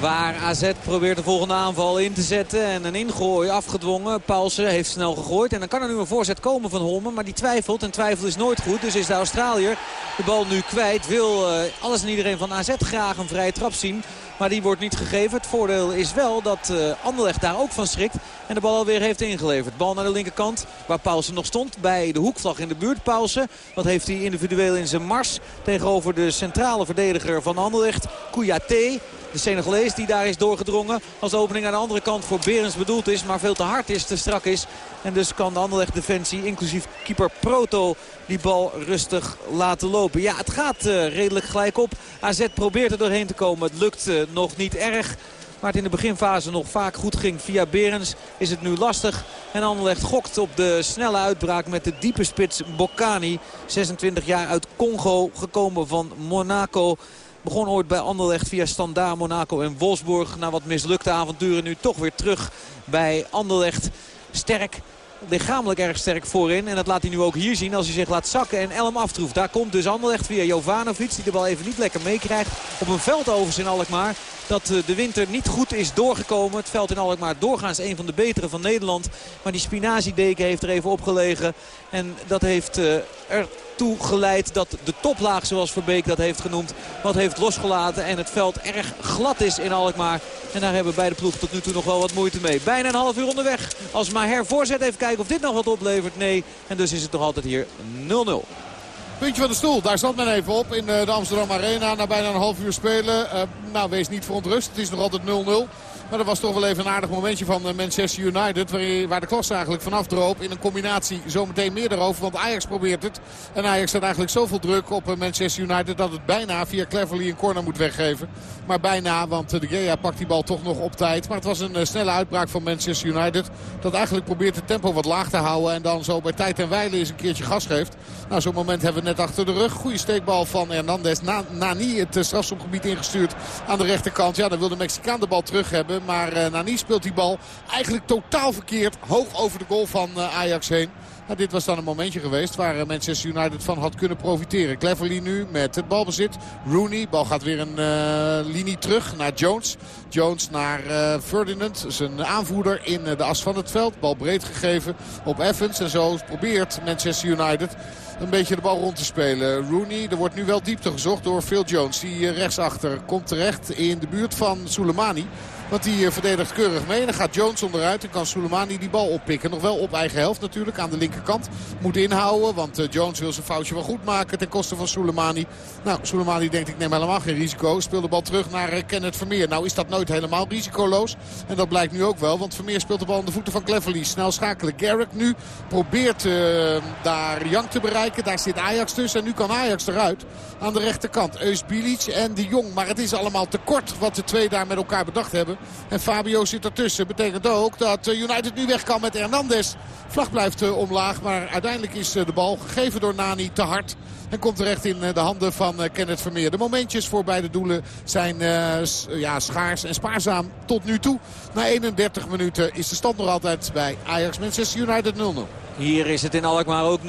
Waar AZ probeert de volgende aanval in te zetten. En een ingooi afgedwongen. Paulsen heeft snel gegooid. En dan kan er nu een voorzet komen van Holmen. Maar die twijfelt. En twijfel is nooit goed. Dus is de Australiër de bal nu kwijt. Wil uh, alles en iedereen van AZ graag een vrije trap zien. Maar die wordt niet gegeven. Het voordeel is wel dat uh, Anderlecht daar ook van schrikt. En de bal alweer heeft ingeleverd. Bal naar de linkerkant waar Paulsen nog stond. Bij de hoekvlag in de buurt. Paulsen. Wat heeft hij individueel in zijn mars. Tegenover de centrale verdediger van Anderlecht. Kouyaté. De Senegalees die daar is doorgedrongen. Als opening aan de andere kant voor Berens bedoeld is. Maar veel te hard is, te strak is. En dus kan de Anderlecht defensie, inclusief keeper Proto, die bal rustig laten lopen. Ja, het gaat uh, redelijk gelijk op. AZ probeert er doorheen te komen. Het lukt uh, nog niet erg. Waar het in de beginfase nog vaak goed ging via Berens is het nu lastig. En Anderlecht gokt op de snelle uitbraak met de diepe spits Bokani. 26 jaar uit Congo, gekomen van Monaco. Begon ooit bij Anderlecht via Standaard, Monaco en Wolfsburg. Na wat mislukte avonturen nu toch weer terug bij Anderlecht. Sterk lichamelijk erg sterk voorin. En dat laat hij nu ook hier zien als hij zich laat zakken en Elm aftroeft. Daar komt dus Anderlecht via Jovanovic die de bal even niet lekker meekrijgt. Op een veld overigens in Alkmaar dat de winter niet goed is doorgekomen. Het veld in Alkmaar doorgaans een van de betere van Nederland. Maar die spinaziedeken heeft er even opgelegen. En dat heeft ertoe geleid dat de toplaag, zoals Verbeek dat heeft genoemd, wat heeft losgelaten. En het veld erg glad is in Alkmaar. En daar hebben beide ploegen tot nu toe nog wel wat moeite mee. Bijna een half uur onderweg. Als Maher voorzet even kijken of dit nog wat oplevert. Nee. En dus is het nog altijd hier 0-0. Puntje van de stoel, daar zat men even op in de Amsterdam Arena. Na bijna een half uur spelen. Uh, nou, wees niet verontrust. Het is nog altijd 0-0. Maar dat was toch wel even een aardig momentje van eh, Manchester United. Waar, de klas eigenlijk vanaf droop. In een combinatie zometeen meer erover. Want Ajax probeert het. En Ajax staat eigenlijk zoveel druk op eh, Manchester United. Dat het bijna via Cleverly een corner moet weggeven. Maar bijna, want de Gea pakt die bal toch nog op tijd. Maar het was een snelle uitbraak van Manchester United. Dat eigenlijk probeert het tempo wat laag te houden. En dan zo bij tijd en wijle eens een keertje gas geeft. Nou, zo'n moment hebben we net achter de rug. Goede steekbal van Hernandez. Na, Nani het strafschopgebied ingestuurd aan de rechterkant. Ja, dan wil de Mexicaan de bal terug hebben. Maar uh, Nani speelt die bal eigenlijk totaal verkeerd. Hoog over de goal van uh, Ajax heen. Nou, dit was dan een momentje geweest waar eh, Manchester United van had kunnen profiteren. Cleverly nu met het balbezit. Rooney, bal gaat weer een uh, linie terug naar Jones. Jones naar Ferdinand, zijn aanvoerder in de as van het veld. Bal breed gegeven op Evans. En zo probeert Manchester United een beetje de bal rond te spelen. Rooney, er wordt nu wel diepte gezocht door Phil Jones. Die rechtsachter komt terecht in de buurt van Soleimani. Want die verdedigt keurig mee. En dan gaat Jones onderuit en kan Soleimani die bal oppikken. Nog wel op eigen helft natuurlijk aan de linkerkant. Moet inhouden, want Jones wil zijn foutje wel goed maken ten koste van Soleimani. Nou, Soleimani denkt ik neem helemaal geen risico. Speelt de bal terug naar Kenneth Vermeer. Nou is dat nooit helemaal risicoloos. En dat blijkt nu ook wel, want Vermeer speelt de bal aan de voeten van Cleverly. Snel schakelen. Garrick nu probeert daar Young te bereiken. Daar zit Ajax tussen en nu kan Ajax eruit. Aan de rechterkant Eus Bilic en de Jong. Maar het is allemaal te kort wat de twee daar met elkaar bedacht hebben. En Fabio zit ertussen. Betekent ook dat United nu weg kan met Hernandez. Vlag blijft omlaag. Maar uiteindelijk is de bal gegeven door Nani te hard. En komt terecht in de handen van Kenneth Vermeer. De momentjes voor beide doelen zijn ja, schaars en spaarzaam tot nu toe. Na 31 minuten is de stand nog altijd bij Ajax Manchester United 0-0. Hier is het in Alkmaar ook 0-0.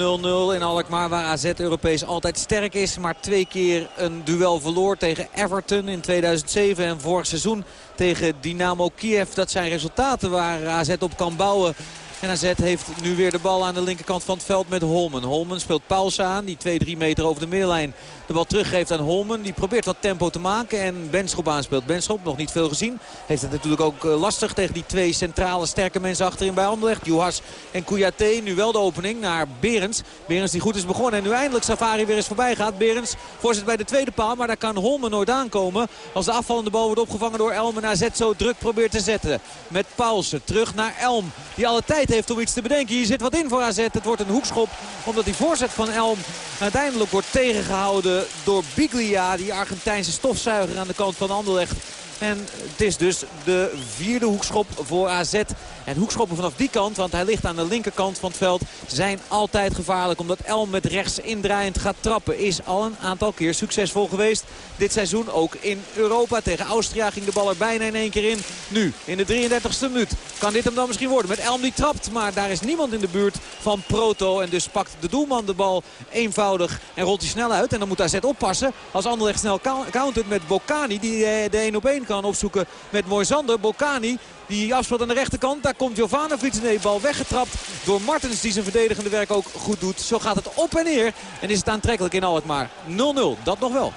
In Alkmaar waar AZ Europees altijd sterk is. Maar twee keer een duel verloor tegen Everton in 2007. En vorig seizoen tegen Dynamo Kiev. Dat zijn resultaten waar AZ op kan bouwen. En AZ heeft nu weer de bal aan de linkerkant van het veld met Holmen. Holmen speelt Pauls aan, die 2-3 meter over de middenlijn de bal teruggeeft aan Holmen. Die probeert wat tempo te maken en Benschop aanspeelt. Benschop, nog niet veel gezien. Heeft het natuurlijk ook lastig tegen die twee centrale sterke mensen achterin bij Anderlecht. Juhas en Kouyaté. Nu wel de opening naar Berens. Berens die goed is begonnen en nu eindelijk Safari weer eens voorbij gaat. Berens voorzet bij de tweede paal, maar daar kan Holmen nooit aankomen. Als de afvallende bal wordt opgevangen door Elm en AZ zo druk probeert te zetten. Met Paulsen terug naar Elm. Die alle tijd heeft om iets te bedenken. Hier zit wat in voor AZ. Het wordt een hoekschop omdat die voorzet van Elm uiteindelijk wordt tegengehouden door Biglia. Die Argentijnse stofzuiger aan de kant van Anderlecht. En het is dus de vierde hoekschop voor AZ. En hoekschoppen vanaf die kant, want hij ligt aan de linkerkant van het veld, zijn altijd gevaarlijk. Omdat Elm met rechts indraaiend gaat trappen. Is al een aantal keer succesvol geweest. Dit seizoen ook in Europa. Tegen Austria ging de bal er bijna in één keer in. Nu, in de 33ste minuut, kan dit hem dan misschien worden. Met Elm die trapt, maar daar is niemand in de buurt van Proto. En dus pakt de doelman de bal eenvoudig en rolt hij snel uit. En dan moet AZ oppassen als Anderlecht snel countert met Bocani. Die eh, de 1 op 1 kan opzoeken met Moisander. Bocani die afspeelt aan de rechterkant. Daar komt Jovanovic. Nee, bal weggetrapt door Martens die zijn verdedigende werk ook goed doet. Zo gaat het op en neer. En is het aantrekkelijk in Alkmaar. 0-0, dat nog wel.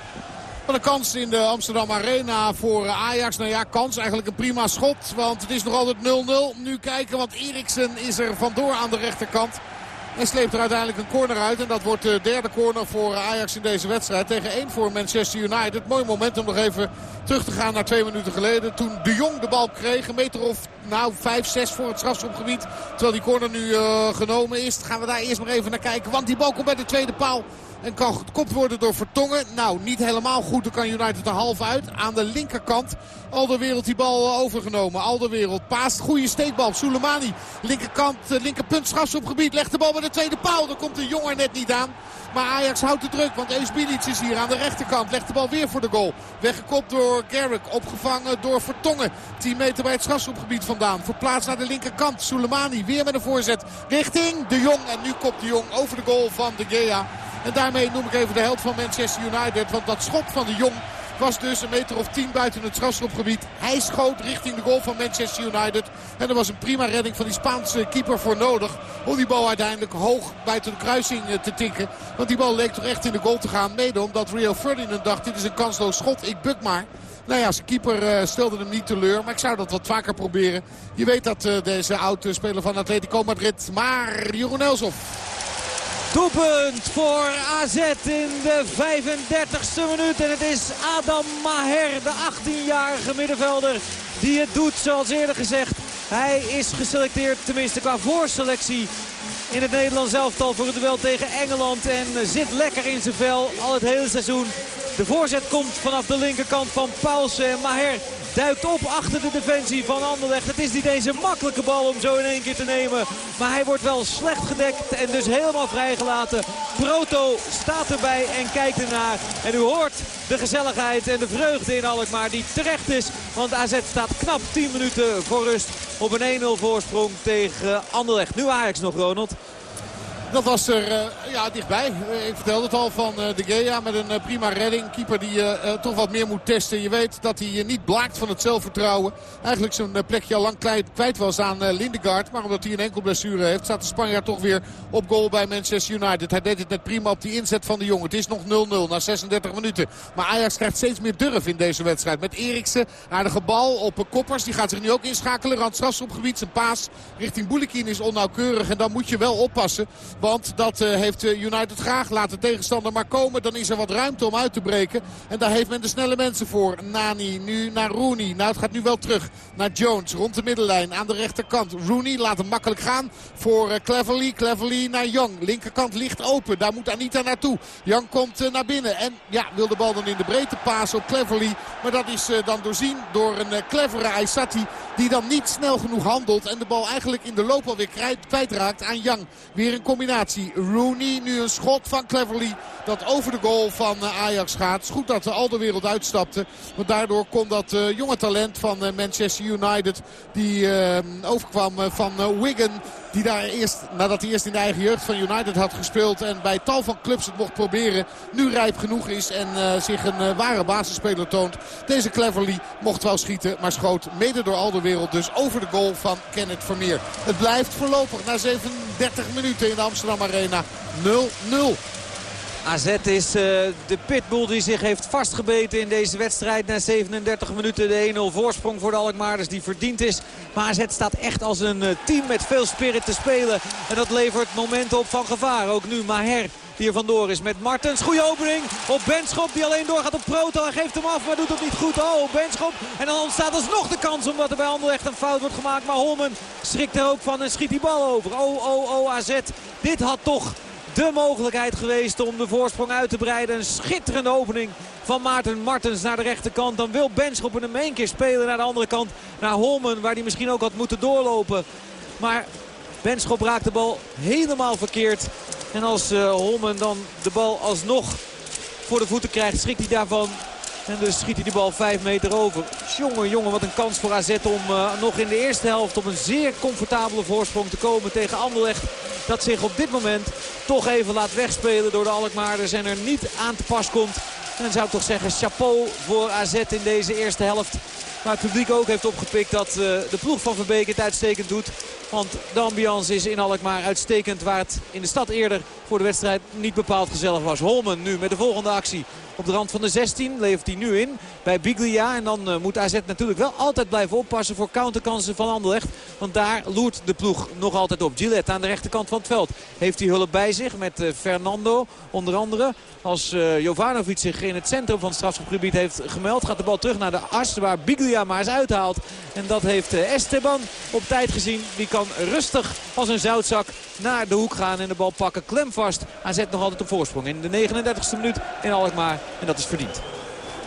Wat een kans in de Amsterdam Arena voor Ajax. Nou ja, kans eigenlijk een prima schot. Want het is nog altijd 0-0. Nu kijken, want Eriksen is er vandoor aan de rechterkant. En sleept er uiteindelijk een corner uit. En dat wordt de derde corner voor Ajax in deze wedstrijd. Tegen één voor Manchester United. Mooi moment om nog even terug te gaan naar twee minuten geleden. Toen de Jong de bal kreeg. Een meter of nou 5, 6 voor het strafschopgebied. Terwijl die corner nu uh, genomen is. Gaan we daar eerst maar even naar kijken. Want die bal komt bij de tweede paal. En kan gekopt worden door Vertongen. Nou, niet helemaal goed. Dan kan United er half uit. Aan de linkerkant Alderwereld die bal overgenomen. Alderwereld paast. Goede steekbal. Soleimani. Linkerkant, linkerpunt gebied. Legt de bal bij de tweede paal. Dan komt de jongen net niet aan. Maar Ajax houdt de druk, want Eusbilic is hier aan de rechterkant. Legt de bal weer voor de goal. Weggekopt door Garrick. Opgevangen door Vertongen. 10 meter bij het strafschopgebied vandaan. Verplaatst naar de linkerkant. Soleimani weer met een voorzet richting de Jong. En nu kopt de Jong over de goal van de Gea. En daarmee noem ik even de held van Manchester United. Want dat schot van de Jong was dus een meter of 10 buiten het strafschopgebied. Hij schoot richting de goal van Manchester United. En er was een prima redding van die Spaanse keeper voor nodig. Om die bal uiteindelijk hoog buiten de kruising eh, te tikken. Want die bal leek toch echt in de goal te gaan. Mede omdat Rio Ferdinand dacht dit is een kansloos schot. Ik buk maar. Nou ja, zijn keeper uh, stelde hem niet teleur. Maar ik zou dat wat vaker proberen. Je weet dat uh, deze oude speler van Atletico Madrid. Maar Jeroen Doelpunt voor AZ in de 35e minuut. En het is Adam Maher, de 18-jarige middenvelder, die het doet zoals eerder gezegd. Hij is geselecteerd, tenminste qua voorselectie, in het Nederlands elftal voor het duel tegen Engeland. En zit lekker in zijn vel al het hele seizoen. De voorzet komt vanaf de linkerkant van Paulsen. En Maher duikt op achter de defensie van Anderlecht. Het is niet eens een makkelijke bal om zo in één keer te nemen. Maar hij wordt wel slecht gedekt en dus helemaal vrijgelaten. Proto staat erbij en kijkt ernaar. En u hoort de gezelligheid en de vreugde in Alkmaar die terecht is. Want AZ staat knap 10 minuten voor rust op een 1-0 voorsprong tegen Anderlecht. Nu Ajax nog, Ronald. Dat was er uh, ja, dichtbij. Uh, ik vertelde het al van uh, De Gea met een prima redding. Keeper die toch wat meer moet testen. Je weet dat hij niet blaakt van het zelfvertrouwen. Eigenlijk zijn plekje al lang kwijt was aan Lindegaard. Maar omdat hij een enkel blessure heeft staat de Spanjaard toch weer op goal bij Manchester United. Hij deed het net prima op die inzet van de jongen. Het is nog 0-0 na 36 minuten. Maar Ajax krijgt steeds meer durf in deze wedstrijd. Met Eriksen, aardige bal op Koppers. Die gaat zich nu ook inschakelen. Rand op gebied. Zijn paas richting Boulikin is onnauwkeurig. En dan moet je wel oppassen. Want dat uh, heeft eh, United graag. Laat de tegenstander maar komen. Dan is er wat ruimte om uit te breken. En daar heeft men de snelle mensen voor. Nani nu naar Rooney. Nou, het gaat nu wel terug naar Jones. Rond de middenlijn aan de rechterkant. Rooney laat hem makkelijk gaan voor uh, Cleverly. Cleverly naar Young. Linkerkant ligt open. Daar moet Anita naartoe. Young komt naar binnen. En ja, wil de bal dan in de breedte pasen op Cleverly. Maar dat is dan doorzien door een clevere Aysati. Die dan niet snel genoeg handelt. En de bal eigenlijk in de loop alweer kwijtraakt aan Young. Weer een combinatie. Rooney nu een schot van Cleverly. Dat over de goal van eh, Ajax gaat. Goed dat al de wereld uitstapte. Want daardoor kon dat uh, jonge talent van uh, Manchester United. Die overkwam van Wigan. Die daar eerst, nadat hij eerst in de eigen jeugd van United had gespeeld. En bij tal van clubs het mocht proberen. Nu rijp genoeg is en zich een ware basisspeler toont. Deze Cleverly mocht wel schieten. Maar schoot mede door al de wereld dus over de goal van Kenneth Vermeer. Het blijft voorlopig na 37 minuten in de Amsterdam Arena 0-0. AZ is uh, de pitbull die zich heeft vastgebeten in deze wedstrijd. Na 37 minuten de 1-0 voorsprong voor de Alkmaarders die verdiend is. Maar AZ staat echt als een uh, team met veel spirit te spelen. En dat levert momenten op van gevaar. Ook nu Maher die er vandoor is met Martens. Goede opening op Benschop die alleen doorgaat op Proto. Hij geeft hem af, maar doet het niet goed. Oh, Benschop. En dan ontstaat alsnog de kans omdat er bij Anderlecht een fout wordt gemaakt. Maar Holmen schrikt er ook van en schiet die bal over. Oh, oh, oh, AZ. Dit had toch de mogelijkheid geweest om de voorsprong uit te breiden. Een schitterende opening van Maarten Martens naar de rechterkant. Dan wil Benschop hem een keer spelen naar de andere kant. Naar Holmen waar hij misschien ook had moeten doorlopen. Maar Benschop raakt de bal helemaal verkeerd. En als uh, Holmen dan de bal alsnog voor de voeten krijgt, schrikt hij daarvan. En dus schiet hij de bal 5 meter over. Jongen, jongen, wat een kans voor AZ om uh, nog in de eerste helft op een zeer comfortabele voorsprong te komen tegen Anderlecht. Dat zich op dit moment toch even laat wegspelen door de Alkmaarders en er niet aan te pas komt. En dan zou ik toch zeggen chapeau voor AZ in deze eerste helft. Maar het publiek ook heeft opgepikt dat uh, de ploeg van Verbeek het uitstekend doet. Want de ambiance is in Alkmaar uitstekend. Waar het in de stad eerder voor de wedstrijd niet bepaald gezellig was. Holmen nu met de volgende actie op de rand van de 16. Levert hij nu in bij Biglia. En dan uh, moet AZ natuurlijk wel altijd blijven oppassen voor counterkansen van Anderlecht. Want daar loert de ploeg nog altijd op. Gillette aan de rechterkant van het veld. Heeft hij hulp bij zich met uh, Fernando onder andere. Als uh, Jovanovic zich in het centrum van het strafschopgebied heeft gemeld. Gaat de bal terug naar de as waar Biglia maar eens uithaalt. En dat heeft Esteban op tijd gezien. Die kan kan rustig als een zoutzak naar de hoek gaan en de bal pakken. Klem vast. AZ nog altijd op voorsprong in de 39e minuut in Alkmaar. En dat is verdiend.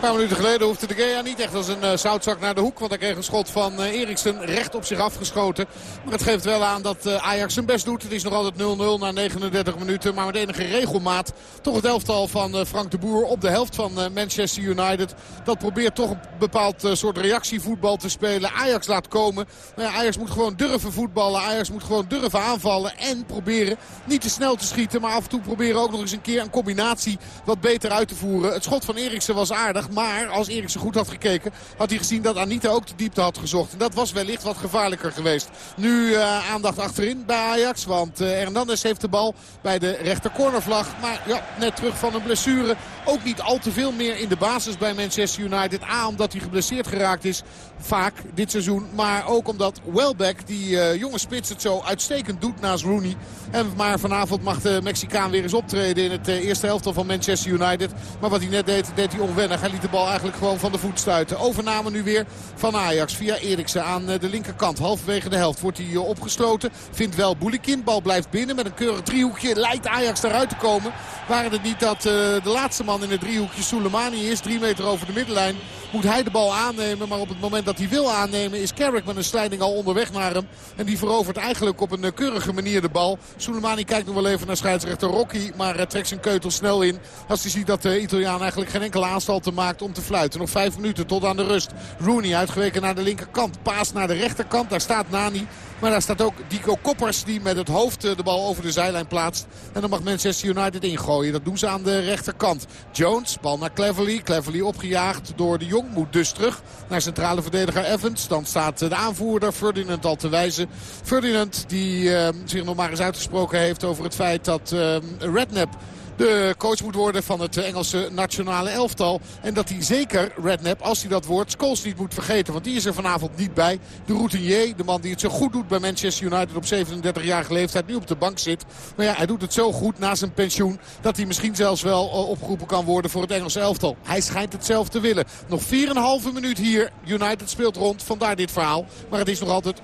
Paar minuten geleden hoefde de Gea niet echt als een uh, zoutzak naar de hoek. Want hij kreeg een schot van uh, Eriksen recht op zich afgeschoten. Maar het geeft wel aan dat uh, Ajax zijn best doet. Het is nog altijd 0-0 na 39 minuten. Maar met enige regelmaat toch het elftal van Frank de Boer op de helft van Manchester United. Dat probeert toch een bepaald soort reactievoetbal te spelen. Ajax laat komen. Nou ja, Ajax moet gewoon durven voetballen. Ajax moet gewoon durven aanvallen. En proberen niet te snel te schieten. Maar af en toe proberen ook nog eens een keer een combinatie wat beter uit te voeren. Het schot van Eriksen was aardig. Maar als Eriksen goed had gekeken, had hij gezien dat Anita ook de diepte had gezocht. En dat was wellicht wat gevaarlijker geweest. Nu uh, aandacht achterin bij Ajax. Want uh, Hernandez heeft de bal bij de rechter cornervlag. Maar ja, net terug van een blessure. Ook niet al te veel meer in de basis bij Manchester United. A, omdat hij geblesseerd geraakt is. Vaak dit seizoen. Maar ook omdat Welbeck, die uh, jonge spits, het zo uitstekend doet naast Rooney. En maar vanavond mag de Mexicaan weer eens optreden in het eerste helftal van Manchester United. Maar wat hij net deed, deed hij onwennig. Hij de bal eigenlijk gewoon van de voet stuiten. Overname nu weer van Ajax via Eriksen aan de linkerkant. Halverwege de helft wordt hij opgesloten. Vindt wel Boulikin. Bal blijft binnen met een keurig driehoekje. Lijkt Ajax eruit te komen. Waren het niet dat de laatste man in het driehoekje Soleimani is. Drie meter over de middenlijn moet hij de bal aannemen. Maar op het moment dat hij wil aannemen is Carrick met een slijding al onderweg naar hem. En die verovert eigenlijk op een keurige manier de bal. Soleimani kijkt nog wel even naar scheidsrechter Rocky. Maar trekt zijn keutel snel in. Als hij ziet dat de Italiaan eigenlijk geen enkele aanstal maakt om te fluiten. Nog vijf minuten tot aan de rust. Rooney uitgeweken naar de linkerkant. Paas naar de rechterkant. Daar staat Nani. Maar daar staat ook Dico Koppers die met het hoofd de bal over de zijlijn plaatst. En dan mag Manchester United ingooien. Dat doen ze aan de rechterkant. Jones, bal naar Cleverly. Cleverly opgejaagd door de Jong. Moet dus terug naar centrale verdediger Evans. Dan staat de aanvoerder Ferdinand al te wijzen. Ferdinand die uh, zich nog maar eens uitgesproken heeft over het feit dat uh, Redknapp de coach moet worden van het Engelse nationale elftal. En dat hij zeker, Redknapp, als hij dat wordt, Scholes niet moet vergeten. Want die is er vanavond niet bij. De routinier, de man die het zo goed doet bij Manchester United op 37-jarige leeftijd. Nu op de bank zit. Maar ja, hij doet het zo goed na zijn pensioen. Dat hij misschien zelfs wel eh, opgeroepen kan worden voor het Engelse elftal. Hij schijnt het zelf te willen. Nog 4,5 minuut hier. United speelt rond. Vandaar dit verhaal. Maar het is nog altijd 0-0.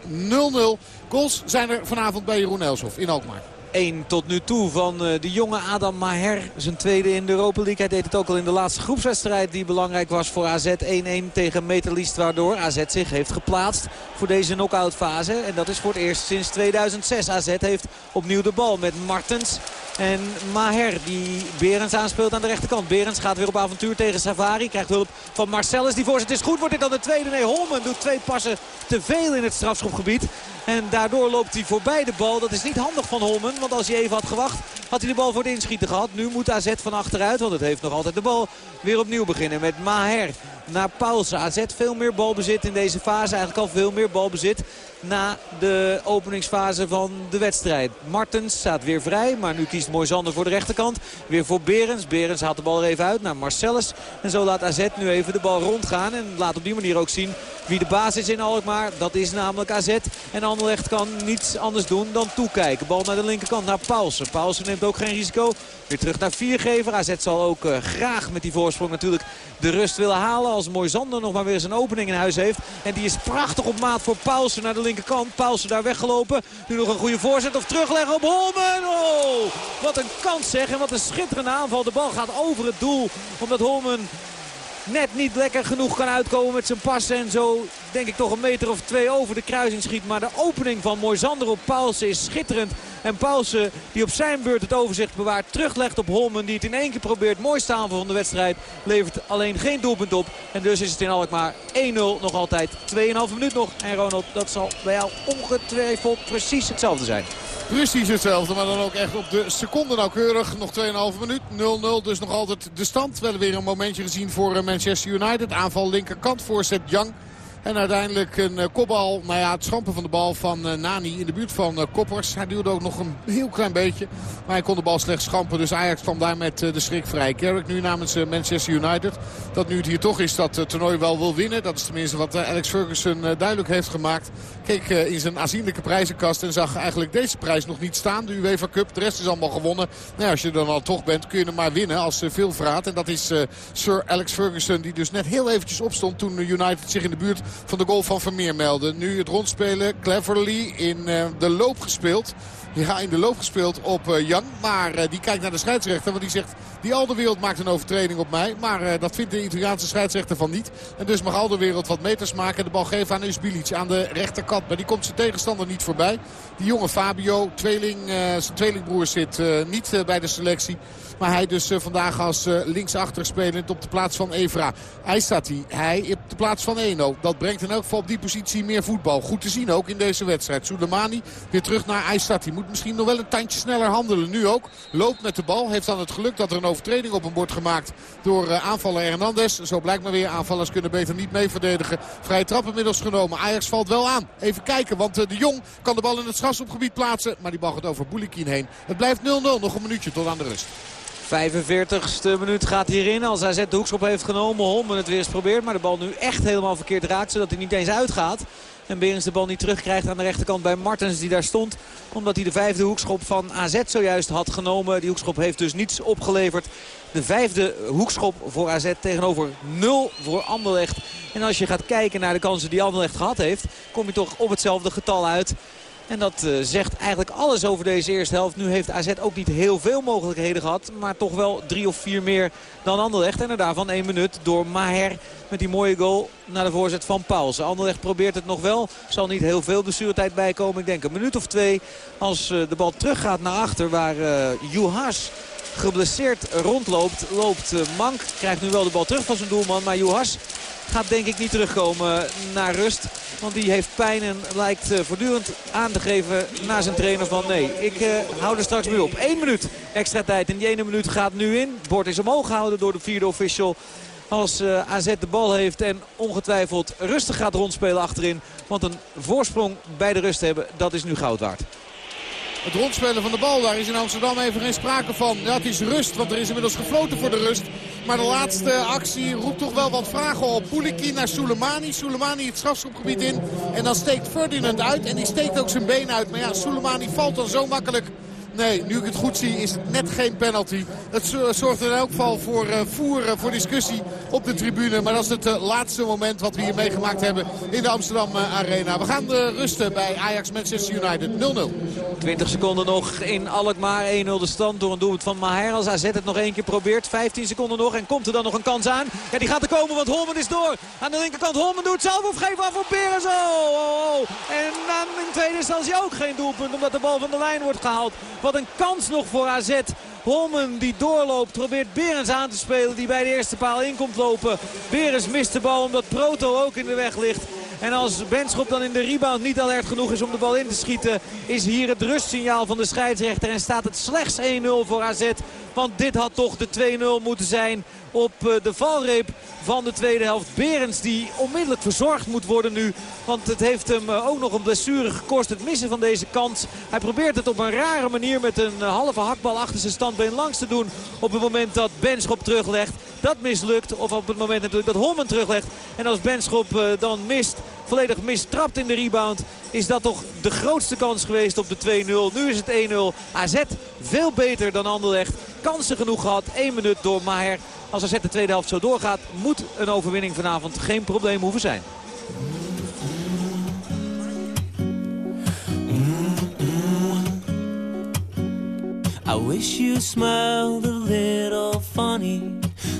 Goals zijn er vanavond bij Jeroen Elshoff in Alkmaar. 1 tot nu toe van eh, de jonge Adam Maher. Zijn tweede in de Europa League. Hij deed het ook al in de laatste groepswedstrijd die belangrijk was voor AZ 1-1 tegen Metalist. Waardoor AZ zich heeft geplaatst voor deze knock-out fase. En dat is voor het eerst sinds 2006. AZ heeft opnieuw de bal met Martens en Maher die Berens aanspeelt aan de rechterkant. Berens gaat weer op avontuur tegen Savari. Krijgt hulp van Marcellus. Die voorzet is goed. Wordt dit dan de tweede? Nee, Holmen doet twee passen te veel in het strafschopgebied. En daardoor loopt hij voorbij de bal. Dat is niet handig van Holmen. Want als hij even had gewacht, had hij de bal voor het inschieten gehad. Nu moet AZ van achteruit, want het heeft nog altijd de bal. Weer opnieuw beginnen met Maher naar Paulsen. AZ veel meer balbezit in deze fase. Eigenlijk al veel meer balbezit na de openingsfase van de wedstrijd. Martens staat weer vrij, maar nu kiest Moisander voor de rechterkant. Weer voor Berens. Berens haalt de bal er even uit naar Marcellus. En zo laat AZ nu even de bal rondgaan. En laat op die manier ook zien wie de baas is in Alkmaar. Dat is namelijk AZ. En Anderlecht kan niets anders doen dan toekijken. Bal naar de linkerkant naar Paulsen. Paulsen neemt ook geen risico. Weer terug naar Viergever. AZ zal ook uh, graag met die voorsprong natuurlijk de rust willen halen. Als Moisander nog maar weer zijn opening in huis heeft. En die is prachtig op maat voor Paulsen naar de linkerkant. Paulsen daar weggelopen. Nu nog een goede voorzet of terugleggen op Holmen. Oh, wat een kans zeg. En wat een schitterende aanval. De bal gaat over het doel. Omdat Holmen net niet lekker genoeg kan uitkomen met zijn passen. En zo denk ik toch een meter of twee over de kruising schiet. Maar de opening van Moisander op Paulsen is schitterend. En Paulsen die op zijn beurt het overzicht bewaart. Teruglegt op Holmen die het in één keer probeert. Mooiste aanval van de wedstrijd. Levert alleen geen doelpunt op. En dus is het in Alkmaar 1-0 nog altijd. 2,5 minuut nog. En Ronald, dat zal bij jou ongetwijfeld precies hetzelfde zijn. Precies hetzelfde, maar dan ook echt op de seconde nauwkeurig. Nog 2,5 minuut. 0-0, dus nog altijd de stand. Wel weer een momentje gezien voor eh, Manchester United. Aanval linkerkant, voorzet Young. En uiteindelijk een uh, kopbal. Nou ja, het schampen van de bal van uh, Nani in de buurt van uh, Koppers. Hij duurde ook nog een heel klein beetje. Maar hij kon de bal slecht schampen. Dus Ajax kwam daar met de schrik vrij. Carrick nu namens Manchester United. Dat nu het hier toch is dat het toernooi wel wil winnen. Dat is tenminste wat Alex Ferguson duidelijk heeft gemaakt. Keek in zijn aanzienlijke prijzenkast en zag eigenlijk deze prijs nog niet staan. De UEFA Cup. De rest is allemaal gewonnen. Nou als je dan al toch bent kun je hem maar winnen als veel vraat. En dat is Sir Alex Ferguson die dus net heel eventjes opstond toen United zich in de buurt van de goal van Vermeer melden. Nu het rondspelen, Cleverly in de loop gespeeld. Ja, in de loop gespeeld op uh, Jan. Maar uh, die kijkt naar de scheidsrechter. Want die zegt, die Alderwereld maakt een overtreding op mij. Maar uh, dat vindt de Italiaanse scheidsrechter van niet. En dus mag Alderwereld wat meters maken. De bal geven aan Usbilic aan de rechterkant. Maar die komt zijn tegenstander niet voorbij. Die jonge Fabio, tweeling, zijn tweelingbroer zit niet bij de selectie. Maar hij dus vandaag als linksachter spelend op de plaats van Evra. Hij staat hij. Hij op de plaats van Eno. Dat brengt in elk geval op die positie meer voetbal. Goed te zien ook in deze wedstrijd. Soleimani weer terug naar Aysati moet misschien nog wel een tandje sneller handelen. Nu ook. Loopt met de bal. Heeft dan het geluk dat er een overtreding op hem wordt gemaakt door uh, aanvaller Hernandez. Zo blijkt maar weer. Aanvallers kunnen beter niet mee verdedigen. Vrije trap inmiddels genomen. Ajax valt wel aan. Even kijken. Want uh, de Jong kan de bal in het strafschopgebied plaatsen. Maar die bal gaat over Boulikin heen. Het blijft 0-0. Nog een minuutje tot aan de rust. 45ste minuut gaat hierin. Als AZ de hoekschop heeft genomen. Holmen het weer eens probeert. Maar de bal nu echt helemaal verkeerd raakt. Zodat hij niet eens uitgaat. En Berens de bal niet terugkrijgt aan de rechterkant bij Martens die daar stond. Omdat hij de vijfde hoekschop van AZ zojuist had genomen. Die hoekschop heeft dus niets opgeleverd. De vijfde hoekschop voor AZ tegenover 0 voor Anderlecht. En als je gaat kijken naar de kansen die Anderlecht gehad heeft... kom je toch op hetzelfde getal uit. En dat uh, zegt eigenlijk alles over deze eerste helft. Nu heeft AZ ook niet heel veel mogelijkheden gehad. Maar toch wel drie of vier meer dan Anderlecht. En er daarvan één minuut door Maher met die mooie goal naar de voorzet van Pauls. Anderlecht probeert het nog wel. Zal niet heel veel blessuretijd bijkomen. Ik denk een minuut of twee als uh, de bal teruggaat naar achter waar uh, Juhas geblesseerd rondloopt. Loopt Mank, krijgt nu wel de bal terug van zijn doelman. Maar Juhas gaat denk ik niet terugkomen naar rust. Want die heeft pijn en lijkt uh, voortdurend aan te geven naar zijn trainer van nee, ik uh, hou er straks mee op. Eén minuut extra tijd en die ene minuut gaat nu in. Het bord is omhoog gehouden door de vierde official. Als uh, AZ de bal heeft en ongetwijfeld rustig gaat rondspelen achterin. Want een voorsprong bij de rust hebben, dat is nu goud waard. Het rondspelen van de bal, daar is in Amsterdam even geen sprake van. Ja, het is rust, want er is inmiddels gefloten voor de rust. Maar de laatste actie roept toch wel wat vragen op. Pouliki naar Soleimani. Soleimani het strafschopgebied in. En dan steekt Ferdinand uit. En die steekt ook zijn been uit. Maar ja, Soleimani valt dan zo makkelijk Nee, nu ik het goed zie is het net geen penalty. Het zorgt in elk geval voor uh, voer, uh, voor discussie op de tribune. Maar dat is het uh, laatste moment wat we hier meegemaakt hebben in de Amsterdam Arena. We gaan rusten bij Ajax Manchester United 0-0. 20 seconden nog in Alkmaar. 1-0 de stand door een doelpunt van Maher. Als AZ het nog één keer probeert. 15 seconden nog en komt er dan nog een kans aan. Ja, die gaat er komen want Holmen is door. Aan de linkerkant Holmen doet zelf of geeft af voor Perez. Oh, oh, oh. En in tweede instantie ook geen doelpunt omdat de bal van de lijn wordt gehaald. Wat een kans nog voor AZ. Holmen die doorloopt probeert Berens aan te spelen die bij de eerste paal in komt lopen. Berens mist de bal omdat Proto ook in de weg ligt. En als Benschop dan in de rebound niet alert genoeg is om de bal in te schieten... is hier het rustsignaal van de scheidsrechter en staat het slechts 1-0 voor AZ. Want dit had toch de 2-0 moeten zijn op eh, de valreep van de tweede helft. Berens die onmiddellijk verzorgd moet worden nu. Want het heeft hem eh, ook nog een blessure gekost. Het missen van deze kans. Hij probeert het op een rare manier met een eh, halve hakbal achter zijn standbeen langs te doen. Op het moment dat Benschop teruglegt. Dat mislukt. Of op het moment natuurlijk dat Holmen teruglegt. En als Benschop dan mist, volledig mistrapt in de rebound. Is dat toch de grootste kans geweest op de 2-0. Nu is het 1-0. AZ veel beter dan Anderlecht. Kansen genoeg gehad. 1 minuut door Maher. Als AZ de tweede helft zo doorgaat, moet een overwinning vanavond geen probleem hoeven zijn. I wish you smiled a little funny.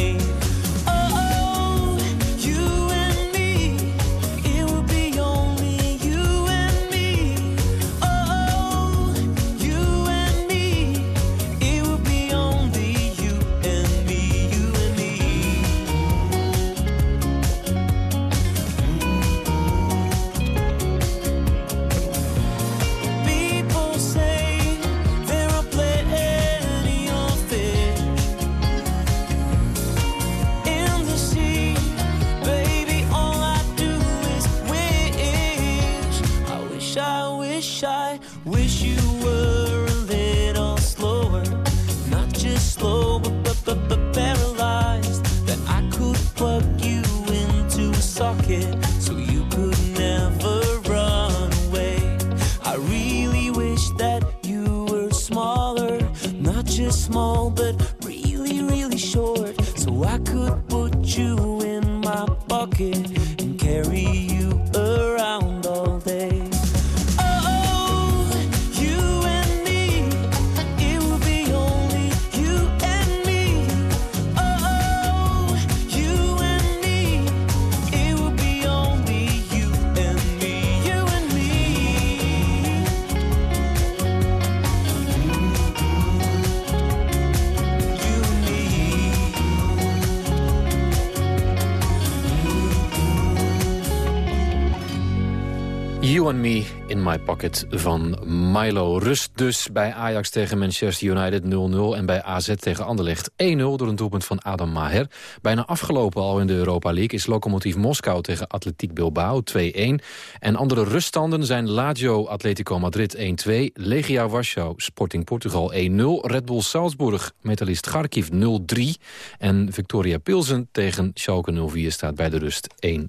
You. Pocket van Milo. Rust dus bij Ajax tegen Manchester United 0-0... en bij AZ tegen Anderlecht 1-0 door een doelpunt van Adam Maher. Bijna afgelopen al in de Europa League is Lokomotief Moskou tegen Atletiek Bilbao 2-1. En andere ruststanden zijn Lazio Atletico Madrid 1-2... Legia Warschau Sporting Portugal 1-0... Red Bull Salzburg Metalist Kharkiv 0-3... en Victoria Pilsen tegen Schalke 0-4 staat bij de rust 1-0.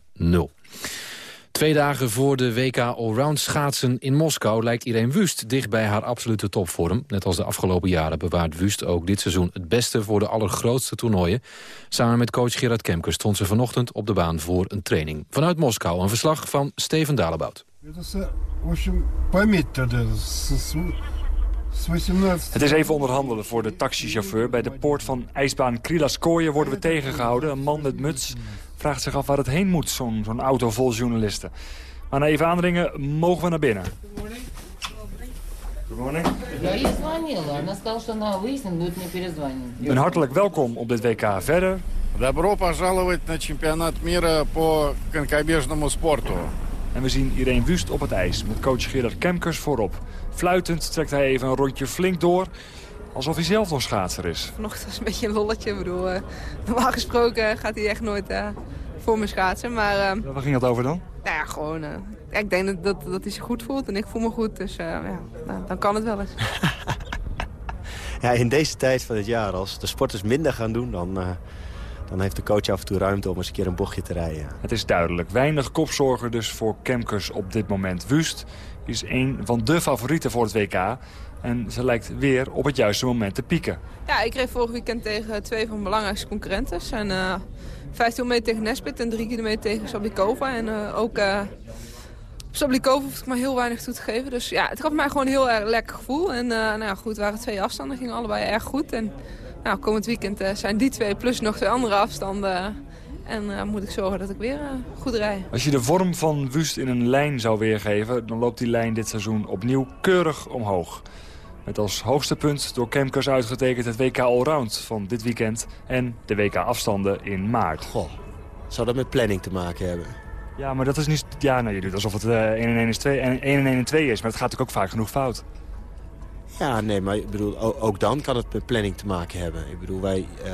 Twee dagen voor de WK Allround schaatsen in Moskou... lijkt Irene Wust dicht bij haar absolute topvorm. Net als de afgelopen jaren bewaart Wust ook dit seizoen... het beste voor de allergrootste toernooien. Samen met coach Gerard Kemker stond ze vanochtend op de baan voor een training. Vanuit Moskou een verslag van Steven Dalebout. Het is even onderhandelen voor de taxichauffeur. Bij de poort van ijsbaan Krilaskoye worden we tegengehouden. Een man met muts vraagt zich af waar het heen moet, zo'n zo'n auto vol journalisten. Maar na even aandringen mogen we naar binnen. Goedemorgen. Я ей звонила. Она сказала, что она выяснит, будет мне перезвонить. Een hartelijk welkom op dit WK. Verder Добро пожаловать на чемпионат мира по конькобежному спорту. En we zien Irene Wust op het ijs met coach Gerard Kemkers voorop. Fluitend trekt hij even een rondje flink door, alsof hij zelf nog schaatser is. Vanochtend was een beetje een lolletje. Ik bedoel, eh, normaal gesproken gaat hij echt nooit eh, voor me schaatsen. Maar eh, Waar ging dat over dan? nou ja, gewoon, eh, ik denk dat, dat, dat hij zich goed voelt en ik voel me goed. Dus eh, ja, nou, dan kan het wel eens. [LAUGHS] Ja, in deze tijd van het jaar, als de sporters minder gaan doen... dan, eh, dan heeft de coach af en toe ruimte om eens een keer een bochtje te rijden. Het is duidelijk. Weinig kopzorgen dus voor Kemkers op dit moment. Wust is een van de favorieten voor het WK. En ze lijkt weer op het juiste moment te pieken. Ja, ik reed vorig weekend tegen twee van mijn belangrijkste concurrenten. En eh 15 meter tegen Nesbit en 3 kilometer tegen Sablikova. En eh, ook op Sablikova hoefde ik maar heel weinig toe te geven. Dus ja, het gaf mij gewoon een heel erg lekker gevoel. En nou ja, goed, het waren twee afstanden, gingen allebei erg goed. En nou, komend weekend zijn die twee plus nog twee andere afstanden. En eh, moet ik zorgen dat ik weer goed rij. Als je de vorm van Wust in een lijn zou weergeven... dan loopt die lijn dit seizoen opnieuw keurig omhoog. Met als hoogste punt door Kemkers uitgetekend het WK Allround van dit weekend... en de WK afstanden in maart. Goh, zou dat met planning te maken hebben? Ja, maar dat is niet... Ja, nou, je doet alsof het eh 1 en 1 is 2 en 1 en 1 en 2 is. Maar het gaat natuurlijk ook vaak genoeg fout. Ja, nee, maar ik bedoel, ook dan kan het met planning te maken hebben. Ik bedoel, wij, eh,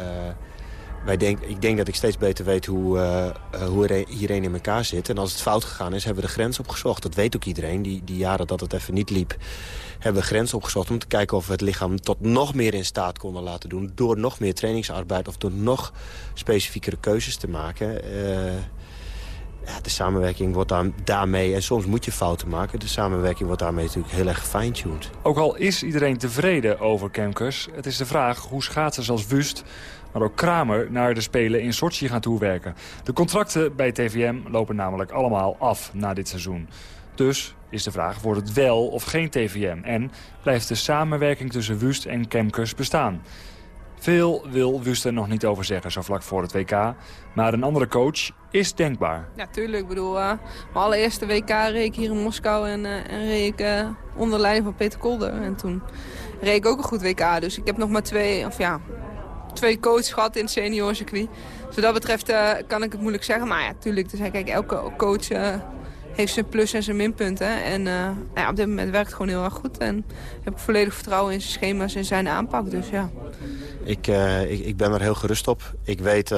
wij denk, ik denk dat ik steeds beter weet hoe, eh, hoe er iedereen in elkaar zit. En als het fout gegaan is, hebben we de grens opgezocht. Dat weet ook iedereen. Die, die jaren dat het even niet liep, hebben we grens opgezocht... om te kijken of we het lichaam tot nog meer in staat konden laten doen... door nog meer trainingsarbeid of door nog specifiekere keuzes te maken... Eh, ja, de samenwerking wordt daar, daarmee, en soms moet je fouten maken... de samenwerking wordt daarmee natuurlijk heel erg gefine-tuned. Ook al is iedereen tevreden over Kemkers... het is de vraag hoe schaatsers als Wust, maar ook Kramer... naar de Spelen in Sochi gaan toewerken. De contracten bij TVM lopen namelijk allemaal af na dit seizoen. Dus is de vraag, wordt het wel of geen TVM? En blijft de samenwerking tussen Wust en Kemkers bestaan? Veel wil Wust er nog niet over zeggen, zo vlak voor het WK. Maar een andere coach is denkbaar. Ja, tuurlijk. Ik bedoel, uh, mijn allereerste WK reed ik hier in Moskou en, uh, en reed ik uh, onder leiding van Peter Kolder. En toen reed ik ook een goed WK. Dus ik heb nog maar twee, of ja, twee coaches gehad in het seniorcircuit. Dus wat dat betreft kan ik het moeilijk zeggen. Maar ja, tuurlijk, dus, kijk, elke coach heeft zijn plus en zijn minpunten. En uh, nou ja, op dit moment werkt het gewoon heel erg goed. En heb ik volledig vertrouwen in zijn schema's en zijn aanpak. Dus ja. Ik, ik, ik, ben er heel gerust op. Ik weet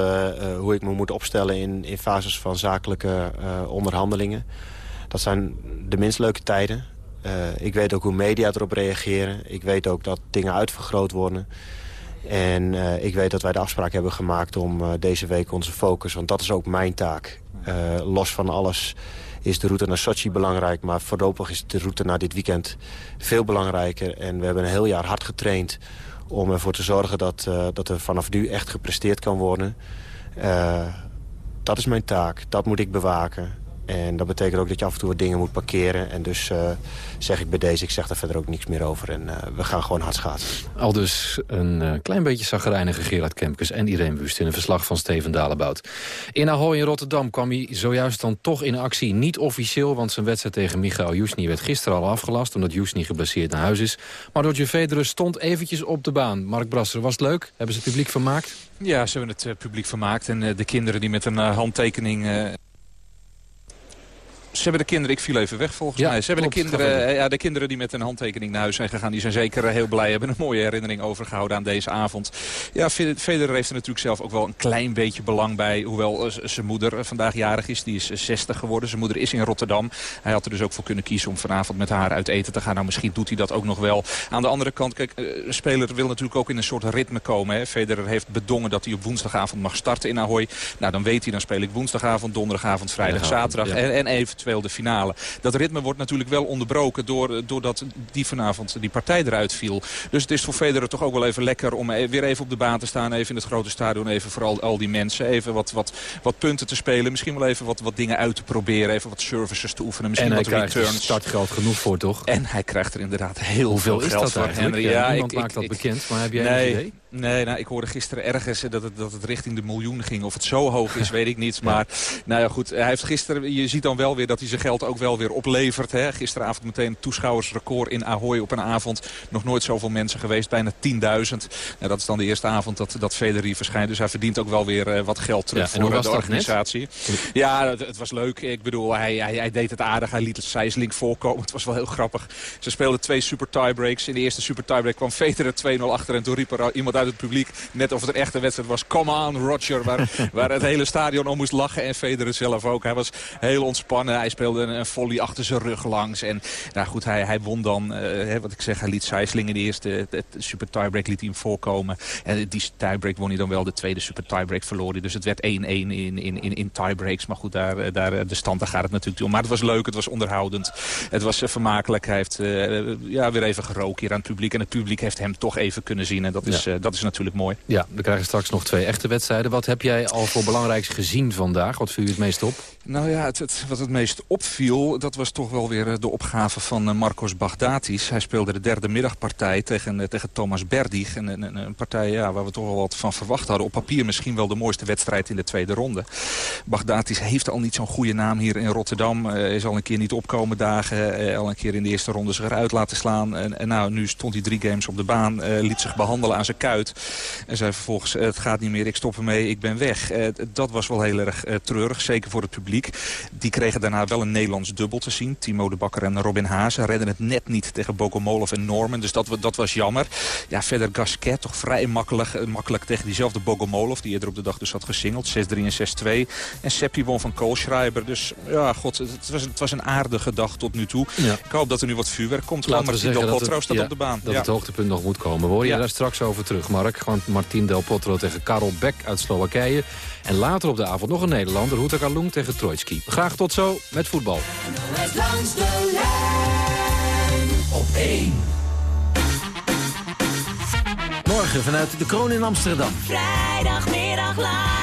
hoe ik me moet opstellen in, in fases van zakelijke onderhandelingen. Dat zijn de minst leuke tijden. ik weet ook hoe media erop reageren. Ik weet ook dat dingen uitvergroot worden. En ik weet dat wij de afspraak hebben gemaakt om deze week onze focus... want dat is ook mijn taak, los van alles is de route naar Sochi belangrijk. Maar voorlopig is de route naar dit weekend veel belangrijker. En we hebben een heel jaar hard getraind om ervoor te zorgen dat, dat er vanaf nu echt gepresteerd kan worden. Dat is mijn taak, dat moet ik bewaken. En dat betekent ook dat je af en toe wat dingen moet parkeren. En dus uh, zeg ik bij deze, ik zeg daar verder ook niks meer over. En uh, we gaan gewoon hard schaatsen. Al dus een uh, klein beetje zagrijnige Gerard Kemkes en Irene Wust... in een verslag van Steven Dalebout. In Ahoy in Rotterdam kwam hij zojuist dan toch in actie. Niet officieel, want zijn wedstrijd tegen Michael Jusni werd gisteren al afgelast... omdat Jusni geblesseerd naar huis is. Maar Roger Federer stond eventjes op de baan. Mark Brasser, was het leuk? Hebben ze het publiek vermaakt? Ja, ze hebben het publiek vermaakt. En de kinderen die met een handtekening ze hebben de kinderen, ik viel even weg volgens ja, mij. Ze hebben klopt, de kinderen, ja, de kinderen die met een handtekening naar huis zijn gegaan, die zijn zeker heel blij. Hebben een mooie herinnering overgehouden aan deze avond. Ja, Federer heeft er natuurlijk zelf ook wel een klein beetje belang bij. Hoewel zijn moeder vandaag jarig is, die is 60 geworden. Zijn moeder is in Rotterdam. Hij had er dus ook voor kunnen kiezen om vanavond met haar uit eten te gaan. Nou, misschien doet hij dat ook nog wel. Aan de andere kant, kijk, een speler wil natuurlijk ook in een soort ritme komen. Hè. Federer heeft bedongen dat hij op woensdagavond mag starten in Ahoy. Nou, dan weet hij, dan speel ik woensdagavond, donderdagavond, vrijdag, zaterdag. En, en even eventueel de finale. Dat ritme wordt natuurlijk wel onderbroken door, doordat die vanavond die partij eruit viel. Dus het is voor Federer toch ook wel even lekker om e- weer even op de baan te staan. Even in het grote stadion, even voor al, die mensen. Even wat, wat, wat punten te spelen. Misschien wel even wat, wat dingen uit te proberen. Even wat services te oefenen. Misschien en wat hij krijgt returns. startgeld genoeg voor, toch? En hij krijgt er inderdaad heel Hoeveel veel is geld dat voor. Henry. Ja, Ja, niemand ik, maakt ik, dat ik- bekend, maar heb jij nee, een idee? Nee, nou, ik hoorde gisteren ergens dat het, dat het richting de miljoen ging. Of het zo hoog is, [LAUGHS] weet ik niet. Maar nou ja, goed, hij heeft gisteren, je ziet dan wel weer dat hij zijn geld ook wel weer oplevert. Hè. Gisteravond meteen een toeschouwersrecord in Ahoy op een avond. Nog nooit zoveel mensen geweest, bijna 10.000. Nou, dat is dan de eerste avond dat, dat Federer verschijnt. Dus hij verdient ook wel weer eh, wat geld terug Ja, voor eh, was de net? organisatie. Ja, het, het was leuk. Ik bedoel, hij, hij, hij deed het aardig. Hij liet het Sijsling voorkomen. [LAUGHS] Het was wel heel grappig. Ze speelden twee super tiebreaks. In de eerste super tiebreak kwam Federer 2-0 achter. En toen riep er iemand uit het publiek, net of het een echte wedstrijd was. Come on, Roger. Waar, [LAUGHS] waar het hele stadion om moest lachen. En Federer zelf ook. Hij was heel ontspannen. Hij speelde een, volley achter zijn rug langs. En nou goed, hij, hij won dan. eh, wat ik zeg, hij liet Sijsling in de eerste het, het super tiebreak liet hij hem voorkomen. En die tiebreak won hij dan wel. De tweede super tiebreak verloor hij. Dus het werd 1-1 in, in, in, in tiebreaks. Maar goed, daar, eh, daar, eh, de stand daar gaat het natuurlijk om. Maar het was leuk, het was onderhoudend. Het was vermakelijk. Hij heeft ja, weer even geroken hier aan het publiek. En het publiek heeft hem toch even kunnen zien. En dat is, Ja. dat is natuurlijk mooi. Ja, we krijgen straks nog twee echte wedstrijden. Wat heb jij al voor belangrijks gezien vandaag? Wat viel je het meest op? Nou ja, het, wat het meest opviel, dat was toch wel weer eh, de opgave van eh, Marcos Baghdatis. Hij speelde de derde middagpartij tegen, eh, tegen Thomas Berdig. Een, een, een partij ja, waar we toch wel wat van verwacht hadden. Op papier misschien wel de mooiste wedstrijd in de tweede ronde. Baghdatis heeft al niet zo'n goede naam hier in Rotterdam. Is al een keer niet opkomen dagen. al een keer in de eerste ronde zich eruit laten slaan. En, en nou, nu stond hij drie games op de baan. liet zich behandelen aan zijn kuit. En zei vervolgens, het gaat niet meer, ik stop ermee, ik ben weg. Dat was wel heel erg treurig, zeker voor het publiek. Die kregen daarna wel een Nederlands dubbel te zien. Timo de Bakker en Robin Haase redden het net niet tegen Bogomolov en Norman. Dus dat, dat was jammer. Ja, verder Gasquet toch vrij makkelijk, eh, makkelijk tegen diezelfde Bogomolov. Die eerder op de dag dus had gesingeld. 6-3 en 6-2. En Seppi won van Koolschreiber. Dus ja, god, het, was, het was een aardige dag tot nu toe. Ja. Ik hoop dat er nu wat vuurwerk komt. Laten Martin Del Potro staat ja, op de baan. dat Ja. het hoogtepunt nog moet komen. We horen je daar straks over terug, Mark. Want Martin Del Potro tegen Karel Beck uit Slowakije. En later op de avond nog een Nederlander, Houta Kalung tegen Trojtski. Graag tot zo met voetbal. NOS langs de lijn op 1. Morgen vanuit de Kroon in Amsterdam. Vrijdagmiddag live.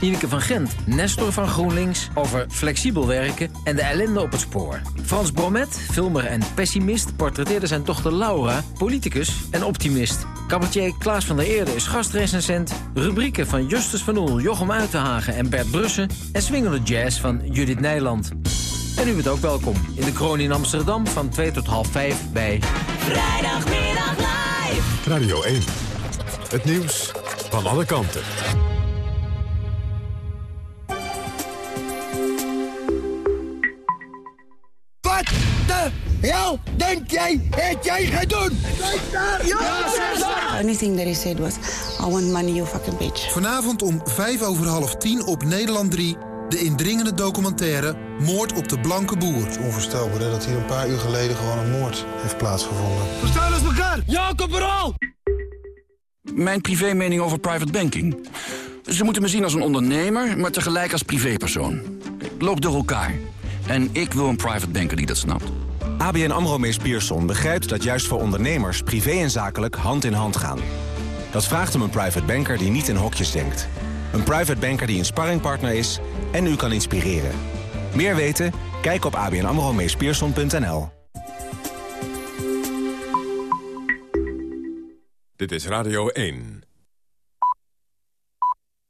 Ineke van Gent, Nestor van GroenLinks... over flexibel werken en de ellende op het spoor. Frans Bromet, filmer en pessimist... portretteerde zijn dochter Laura, politicus en optimist. Cabaretier Klaas van der Eerde is gastrecensent. Rubrieken van Justus van Oel, Jochem Uitenhagen en Bert Brussen... en swingende jazz van Judith Nijland. En u bent ook welkom in de kroon in Amsterdam van 2 tot half 5 bij... Vrijdagmiddag live. Radio 1. Het nieuws van alle kanten. Hel denk jij dat jij gaat doen? Anything that he said was, I want money, you fucking bitch. Vanavond om vijf over half tien op Nederland 3... de indringende documentaire Moord op de Blanke Boer. Het is onvoorstelbaar hè, dat hier een paar uur geleden gewoon een moord heeft plaatsgevonden. We staan als elkaar! Ja, corporaal! Mijn privé mening over private banking. Ze moeten me zien als een ondernemer, maar tegelijk als privépersoon. Ik loop door elkaar. En ik wil een private banker die dat snapt. ABN AMRO Mees Pierson begrijpt dat juist voor ondernemers... privé en zakelijk hand in hand gaan. Dat vraagt om een private banker die niet in hokjes denkt. Een private banker die een sparringpartner is en u kan inspireren. Meer weten? Kijk op abnamromeespierson.nl. Dit is Radio 1.